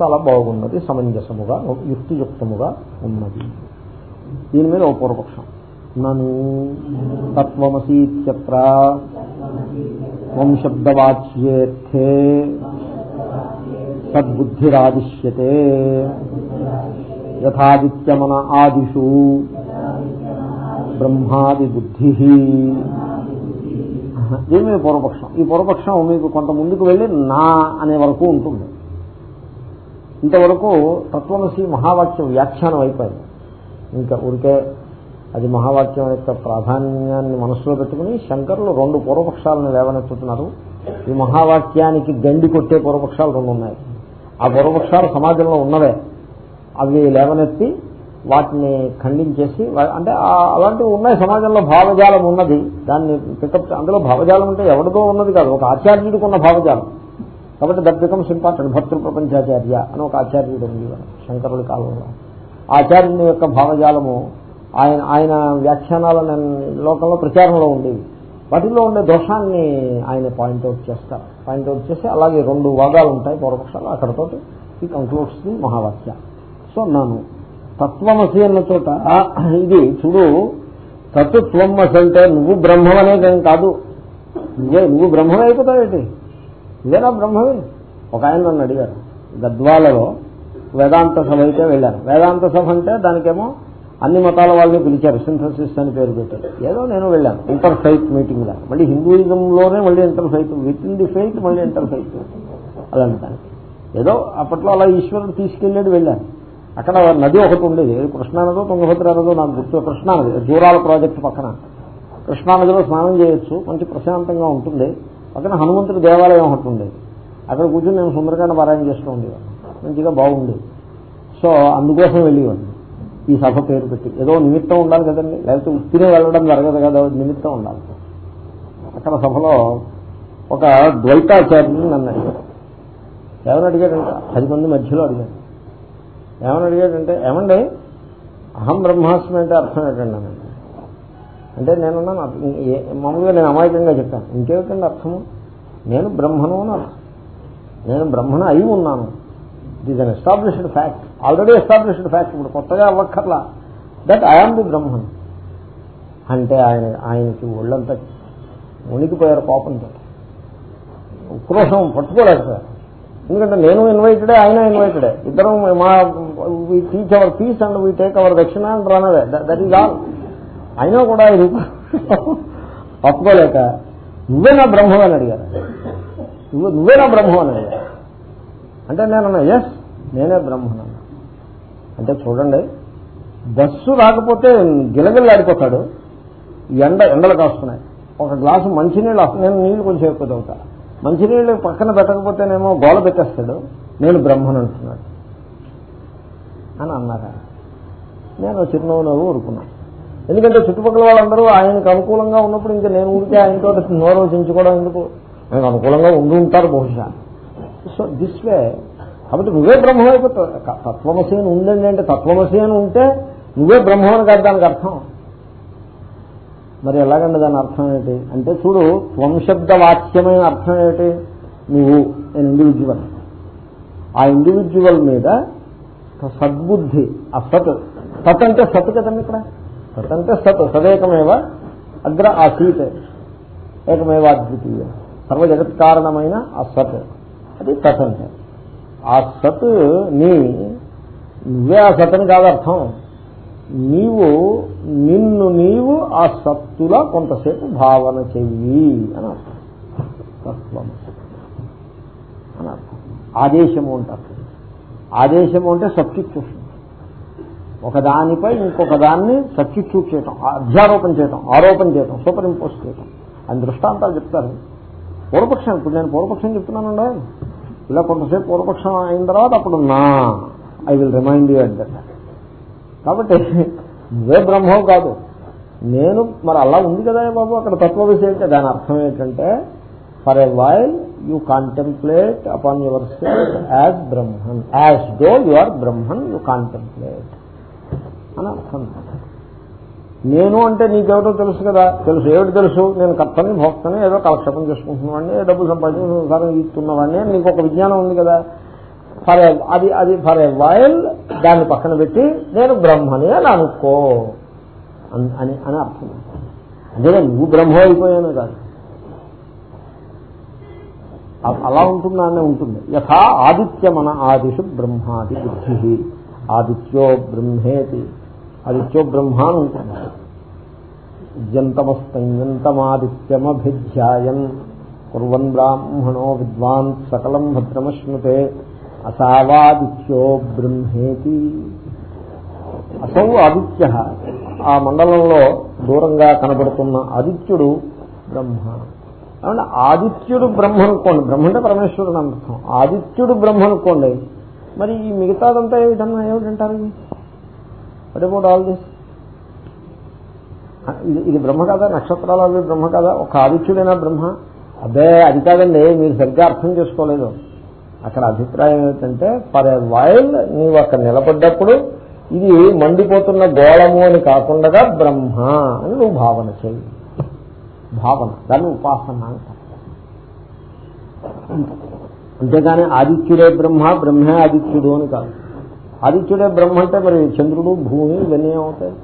చాలా బాగున్నది సమంజసముగా యుక్తియుక్తముగా ఉన్నది. దీని మీద ఒక పూర్వపక్షం. నను తత్వమసీత్యత్ర త్వం శబ్దవాచ్యేర్థే సద్బుద్ధిరాదిశ్యతే యథాదిత్యమన ఆదిషు బ్రహ్మాది బుద్ధి దీని పూర్వపక్షం. ఈ పూర్వపక్షం మీకు కొంత ముందుకు వెళ్ళి నా అనే వరకు ఉంటుంది. ఇంతవరకు తత్వమసి మహావాక్యం వ్యాఖ్యానం అయిపోయింది. ఇంకా ఊరికే అది మహావాక్యం యొక్క ప్రాధాన్యాన్ని మనసులో పెట్టుకుని శంకర్లు రెండు పూర్వపక్షాలను లేవనెత్తుతున్నారు. ఈ మహావాక్యానికి గండి కొట్టే పూర్వపక్షాలు రెండు ఉన్నాయి. ఆ పూర్వపక్షాలు సమాజంలో ఉన్నవే. అవి లేవనెత్తి వాటిని ఖండించేసి అంటే అలాంటివి ఉన్నాయి సమాజంలో భావజాలం ఉన్నది. దాన్ని పికప్ అందులో భావజాలం అంటే ఎవరిదో ఉన్నది కాదు. ఒక ఆచార్యుడికి ఉన్న భావజాలం. కాబట్టి దట్ బికమ్స్ ఇంపార్టెంట్. భర్తృ ప్రపంచాచార్య అని ఒక ఆచార్యుడు ఉంది శంకరుడి కాలంలో. ఆచార్యుని యొక్క భావజాలము ఆయన ఆయన వ్యాఖ్యానాలు నేను లోకంలో ప్రచారంలో ఉండేవి. వాటిల్లో ఉండే దోషాన్ని ఆయన పాయింట్అవుట్ చేస్తారు. పాయింట్అవుట్ చేసి అలాగే రెండు వాదాలు ఉంటాయి పూర్వపక్షాలు అక్కడతోటి ఈ కంక్లూడ్స్ ది మహావాక్య. సో నాను తత్వమసి అన్న చోట ఆ, ఇది చూడు తత్వమసి అంటే నువ్వు బ్రహ్మం అనేదేం కాదు. నువ్వే నువ్వు బ్రహ్మమే అయిపోతావేటి ఇదేనా బ్రహ్మమే ఒక ఆయన నన్ను అడిగారు. గద్వాలలో వేదాంత సభ అయితే వెళ్ళాను వేదాంత సభ అంటే దానికేమో అన్ని మతాల వాళ్ళని పిలిచారు. సింథసిస్ అని పేరు పెట్టారు. ఏదో నేను వెళ్ళాను. ఇంటర్ ఫైత్ మీటింగ్ లా. మళ్ళీ హిందూయిజంలోనే మళ్ళీ inter faith with in the faith మళ్ళీ ఇంటర్ ఫైత్ అలాంటి దానికి. ఏదో అప్పట్లో అలా ఈశ్వరుడు తీసుకెళ్ళాడు వెళ్ళాను. అక్కడ నది ఒకటి ఉండేది. కృష్ణానదో తుంగభద్ర నదో నాకు గుర్తు. కృష్ణానది జూరాల ప్రాజెక్టు పక్కన. కృష్ణానదిలో స్నానం చేయొచ్చు. మంచి ప్రశాంతంగా ఉంటుంది. పక్కన హనుమంతుడి దేవాలయం ఒకటి ఉండేది. అక్కడ కూర్చొని నేను సుందరకాండ పారాయణ చేస్తూ ఉండేవాడు మంచిగా బాగుండేది. సో అందుకోసం వెళ్ళేవాడిని. ఈ సభ పేరు పెట్టి. ఏదో నిమిత్తం ఉండాలి కదండి. లేకపోతే ఉత్తినే వెళ్ళడం జరగదు కదా. నిమిత్తం ఉండాలి. అక్కడ సభలో ఒక ద్వైతాచార్యుని నన్ను అడిగారు. ఎవరు అడిగాడంటే పది మంది మధ్యలో అడిగాడు ఏమని అడిగాడంటే ఏమండి? అహం బ్రహ్మాస్మి అంటే అర్థం ఏంటండి? అని అంటే నేనున్నాను ఏ- మామూలుగా నేను అమాయకంగా చెప్పాను ఇంకేమిటండి అర్థము? నేను బ్రహ్మను అని అర్థం. నేను బ్రహ్మను అయి ఉన్నాను. It is an established fact already established fact ఇప్పుడు కొత్తగా అవ్వక్కర్లా. That I am the Brahman అంటే ఆయన ఆయనకి ఒళ్ళంతా ఉనికిపోయారు కోపంతో. ఉక్రోషం పట్టుకోలేకపోయారు. ఎందుకంటే నేను ఇన్వైటెడే ఆయన ఇన్వైటెడే ఇద్దరం మా we teach our piece and we take our dakshina and run away that is all అయినా కూడా ఇది ఒప్పుకోలేక నువ్వే నా బ్రహ్మం అని అడిగారు. నువ్వు నువ్వే నా బ్రహ్మం అని అడిగారు. అంటే నేను ఎస్ నేనే బ్రహ్మనన్నా అంటే చూడండి బస్సు రాకపోతే గిలగిల్లాడిపోతాడు. ఎండ ఎండలు కాస్తున్నాయి. ఒక గ్లాసు మంచినీళ్ళు వస్త- నేను నీళ్ళు కొంచెం ఎక్కువ తగ్గుతా మంచినీళ్ళు పక్కన పెట్టకపోతేనేమో గోల పెట్టేస్తాడు. నేను బ్రహ్మను అంటున్నాడు. అని అన్నారు నేను చిరునవ్వు నవ్వు ఊరుకున్నాను ఎందుకంటే చుట్టుపక్కల వాళ్ళందరూ ఆయనకు అనుకూలంగా ఉన్నప్పుడు ఇంకా నేను ఊరికే ఆయనతో నోరోచించుకోవడం ఎందుకు? ఆయనకు అనుకూలంగా ఉండి ఉంటారు బహుశా. సో దిస్ వే కాబట్టి నువ్వే బ్రహ్మం అయిపోతావు క- తత్వమసి అని ఉందండి అంటే తత్వమసి అని ఉంటే నువ్వే బ్రహ్మం అని కాదు దానికి అర్థం. మరి ఎలాగండి దాని అర్థం ఏంటి? అంటే చూడు త్వంశబ్ద వాక్యమైన అర్థం ఏమిటి నువ్వు నేను ఇండివిజువల్ ఆ ఇండివిజువల్ మీద సద్బుద్ధి. ఆ సత్. సత్ అంటే సత్ కదండి ఇక్కడ? సత్ అంటే సత్. సదేకమేవ అగ్ర ఆసీత్. ఏకమేవ అద్వితీయ. సర్వ జగత్ కారణమైన ఆ సత్. అది సత్ అంటే. ఆ సత్ నీ నువ్వే ఆ సత్ అని కాదు అర్థం. నీవు నిన్ను నీవు ఆ సత్తులా కొంతసేపు భావన చెయ్యి అని అర్థం. తత్వం. అని అర్థం. ఆదేశము అంటారు. ఆదేశము అంటే సబ్స్టిట్యూషన్ ఒకదానిపై ఇంకొక దాన్ని సబ్స్టిట్యూట్ చేయటం అధ్యారోపణ చేయటం ఆరోపణ చేయటం సూపర్ ఇంపోజ్ చేయటం. అని దృష్టాంతాలు చెప్తారు. పూర్వపక్షం ఇప్పుడు నేను పూర్వపక్షం చెప్తున్నానండి. ఇలా కొంతసేపు పూర్వపక్షం అయిన తర్వాత అప్పుడు నా ఐ విల్ రిమైండ్ యూ అంటే కాబట్టి ఏ బ్రహ్మం కాదు. నేను మరి అలా ఉంది కదా బాబు అక్కడ తత్వ విషయం అంటే దాని అర్థం ఏంటంటే for a while you contemplate upon yourself as Brahman as though you are Brahman you contemplate అని అర్థం నేను అంటే నీకేమిటో తెలుసు కదా. తెలుసు. ఏమిటి తెలుసు? నేను కర్తని భోక్తని ఏదో కాలక్షేపం చేసుకుంటున్నవాడిని డబ్బు సంపాదించి సంసారం ఇస్తున్నవాడిని అని నీకు ఒక విజ్ఞానం ఉంది కదా. ఫర్ అది అది ఫర్ ఎ వైల్ దాన్ని పక్కన పెట్టి నేను బ్రహ్మని అని అనుకో. అని అని అర్థం అదే నువ్వు బ్రహ్మ అయిపోయాను కాదు. అలా ఉంటుందా అనే ఉంటుంది. యథా ఆదిత్య మన ఆదిషు బ్రహ్మాది బుద్ధి ఆదిత్యో బ్రహ్మేతి. ఆదిత్యో బ్రహ్మ అని ఉంటుంది జంతమస్తంతమాదిత్యమభిధ్యాయన్ కుర్వన్ బ్రాహ్మణో విద్వాన్ సకలం భద్రమశ్నుతే. అసావాదిత్యో బ్రహ్మేతి. అసౌ ఆదిత్య. ఆ మండలంలో దూరంగా కనబడుతున్న ఆదిత్యుడు బ్రహ్మ. ఏమంటే ఆదిత్యుడు బ్రహ్మ అనుకోండి బ్రహ్మ అంటే పరమేశ్వరుడు అర్థం. ఆదిత్యుడు బ్రహ్మ అనుకోండి మరి ఈ మిగతాదంతా ఏమిటన్నా ఏమిటంటారు? ఇది వాట్ అబౌట్ ఆల్ దిస్ ఇది ఇది బ్రహ్మ కదా నక్షత్రాలు అవి బ్రహ్మ కదా ఒక ఆదిత్యుడైనా బ్రహ్మ. అదే అది కాదండి మీరు సరిగ్గా అర్థం చేసుకోలేదు. అక్కడ అభిప్రాయం ఏమిటంటే ఫర్ ఎ వైల్ నీవు అక్కడ నిలబడ్డప్పుడు ఇది మండిపోతున్న గోళము అని కాకుండా బ్రహ్మ అని నువ్వు భావన చేయి భావన దాన్ని ఉపాసన అంటారు అంతేగాని ఆదిత్యుడే బ్రహ్మ బ్రహ్మే ఆదిత్యుడు అని కాదు ఆదిత్యుడే బ్రహ్మ అంటే మరి చంద్రుడు భూమి ఇవన్నీ ఏమవుతాయి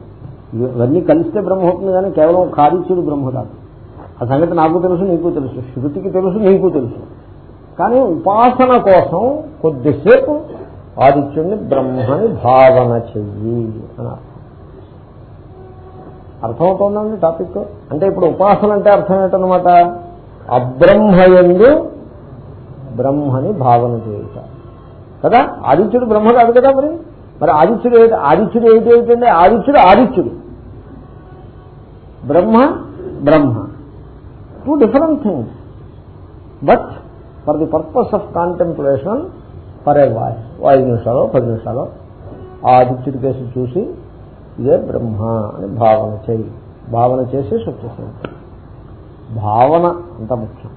ఇవన్నీ కలిస్తే బ్రహ్మ అవుతుంది కానీ కేవలం ఒక ఆదిత్యుడు బ్రహ్మ కాదు ఆ సంగతి నాకు తెలుసు నీకు తెలుసు శృతికి తెలుసు నీకు తెలుసు కానీ ఉపాసన కోసం కొద్దిసేపు ఆదిత్యుడిని బ్రహ్మని భావన చెయ్యి అని అర్థం అర్థమవుతోందండి టాపిక్? అంటే ఇప్పుడు ఉపాసన అంటే అర్థం ఏంటనమాట అబ్రహ్మయందు బ్రహ్మని భావన చేయుట. కదా? ఆదిత్యుడు బ్రహ్మ కాదు కదా మరి? మరి ఆదిత్యుడు ఏమిటి? ఆదిత్యుడు ఏమిటి ఏమిటండి ఆదిత్యుడు ఆదిత్యుడు. Brahma Brahma. Two different things but for the purpose of contemplation for a voice ఐదు నిమిషాలు పది నిమిషాలు. ఆదిత్యుడి కేసు చూసి ఇదే బ్రహ్మ అని భావన చేయి. భావన చేసి వచ్చేసింది భావన అంత ముఖ్యం.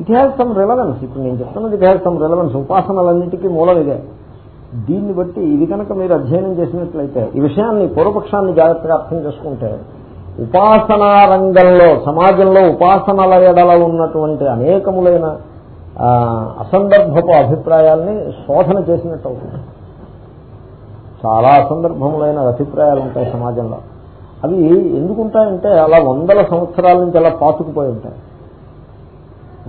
ఇట్ హ్యాస్ సమ్ రిలవెన్స్ ఇప్పుడు నేను చెప్తున్నది ఇట్ హ్యాస్ సమ్ రిలవెన్స్ ఉపాసనలన్నిటికీ మూలం ఇదే. దీన్ని బట్టి ఇది కనుక మీరు అధ్యయనం చేసినట్లయితే ఈ విషయాన్ని పూర్వపక్షాన్ని జాగ్రత్తగా అర్థం చేసుకుంటే ఉపాసనా రంగంలో సమాజంలో ఉపాసనల ఎడల ఉన్నటువంటి అనేకములైన అసందర్భపు అభిప్రాయాల్ని శోధన చేసినట్టు అవుతుంది. చాలా సందర్భములైన అభిప్రాయాలు ఉంటాయి సమాజంలో. అవి ఎందుకుంటాయంటే అలా వందల సంవత్సరాల నుంచి అలా పాతుకుపోయి ఉంటాయి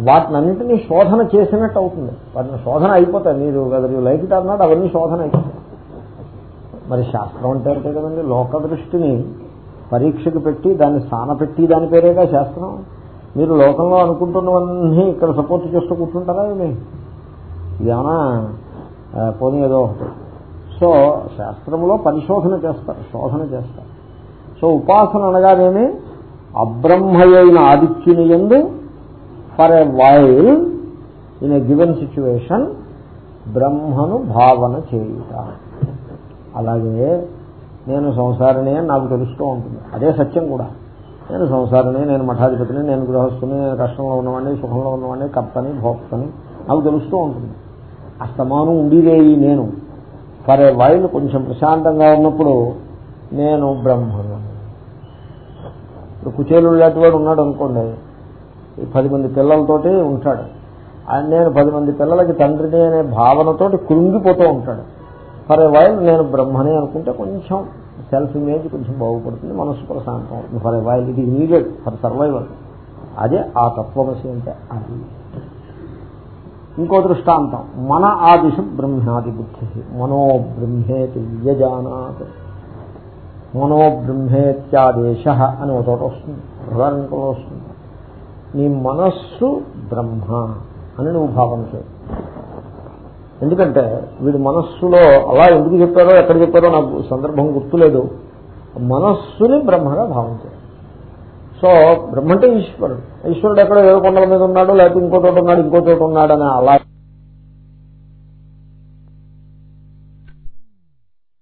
వాటినన్నింటినీ శోధన చేసినట్టు అవుతుంది. వాటిని శోధన అయిపోతాయి. మీరు వెదర్ లైక్ ఇట్ అన్నాడు అవన్నీ శోధన అయిపోతాయి. మరి శాస్త్రం అంటే అంటే కదండి. లోక దృష్టిని పరీక్షకు పెట్టి దాన్ని స్థాన పెట్టి దాని పేరేగా శాస్త్రం. మీరు లోకంలో అనుకుంటున్నవన్నీ ఇక్కడ సపోర్ట్ చేస్తూ కూర్చుంటారా ఏమి? ఇదేమన్నా పోనీ ఏదో ఒకటి సో శాస్త్రంలో పరిశోధన చేస్తారు శోధన చేస్తారు. సో ఉపాసన అనగానేమి? అబ్రహ్మయైన ఆదిత్యుని ఎందు for a while in a given situation బ్రహ్మను భావన చేయుట. అలాగే నేను సంసారనే నాకు తెలుస్తూ ఉంటుంది. అదే సత్యం కూడా. నేను సంసారనే నేను మఠాధిపతిని నేను గృహస్థుని నేను కష్టంలో ఉన్నవాడిని సుఖంలో ఉన్నవాడిని కర్తని భోక్తని నాకు తెలుస్తూ ఉంటుంది. అస్తమానం ఉండేదే నేను. ఫర్ ఏ వైల్ కొంచెం ప్రశాంతంగా ఉన్నప్పుడు నేను బ్రహ్మను. ఇప్పుడు కుచేలు లాంటి వాడు ఉన్నాడు అనుకోండి పది మంది పిల్లలతోటి ఉంటాడు. ఆయన నేను పది మంది పిల్లలకి తండ్రిని అనే భావనతోటి కృంగిపోతూ ఉంటాడు. ఫర్ ఏ వైల్ నేను బ్రహ్మనే అనుకుంటే కొంచెం సెల్ఫ్ ఇమేజ్ కొంచెం బాగుపడుతుంది మనస్సు ప్రశాంతం అవుతుంది. ఫర్ ఏ వైల్ ఇది నీడెడ్ ఫర్ సర్వైవల్ అదే ఆ తత్వమసి అంటే అది. ఇంకో దృష్టాంతం. మన ఆదిశు బ్రహ్మాది బుద్ధి. మనో వ్యజానాత్ యజానాత్. అని ఒక చోట వస్తుంది. ఉదాహరణలో వస్తుంది. నీ మనస్సు బ్రహ్మ అని నువ్వు భావన చేయి. ఎందుకంటే వీడి మనస్సులో అలా ఎందుకు చెప్పారో ఎక్కడ చెప్పారో నాకు సందర్భం గుర్తులేదు. మనస్సుని బ్రహ్మగా భావం సో బ్రహ్మ అంటే ఈశ్వరుడు. ఈశ్వరుడు ఎక్కడ ఏదో కొండల మీద ఉన్నాడు లేకపోతే ఇంకో చోట ఉన్నాడు ఇంకో చోట ఉన్నాడు అని అలా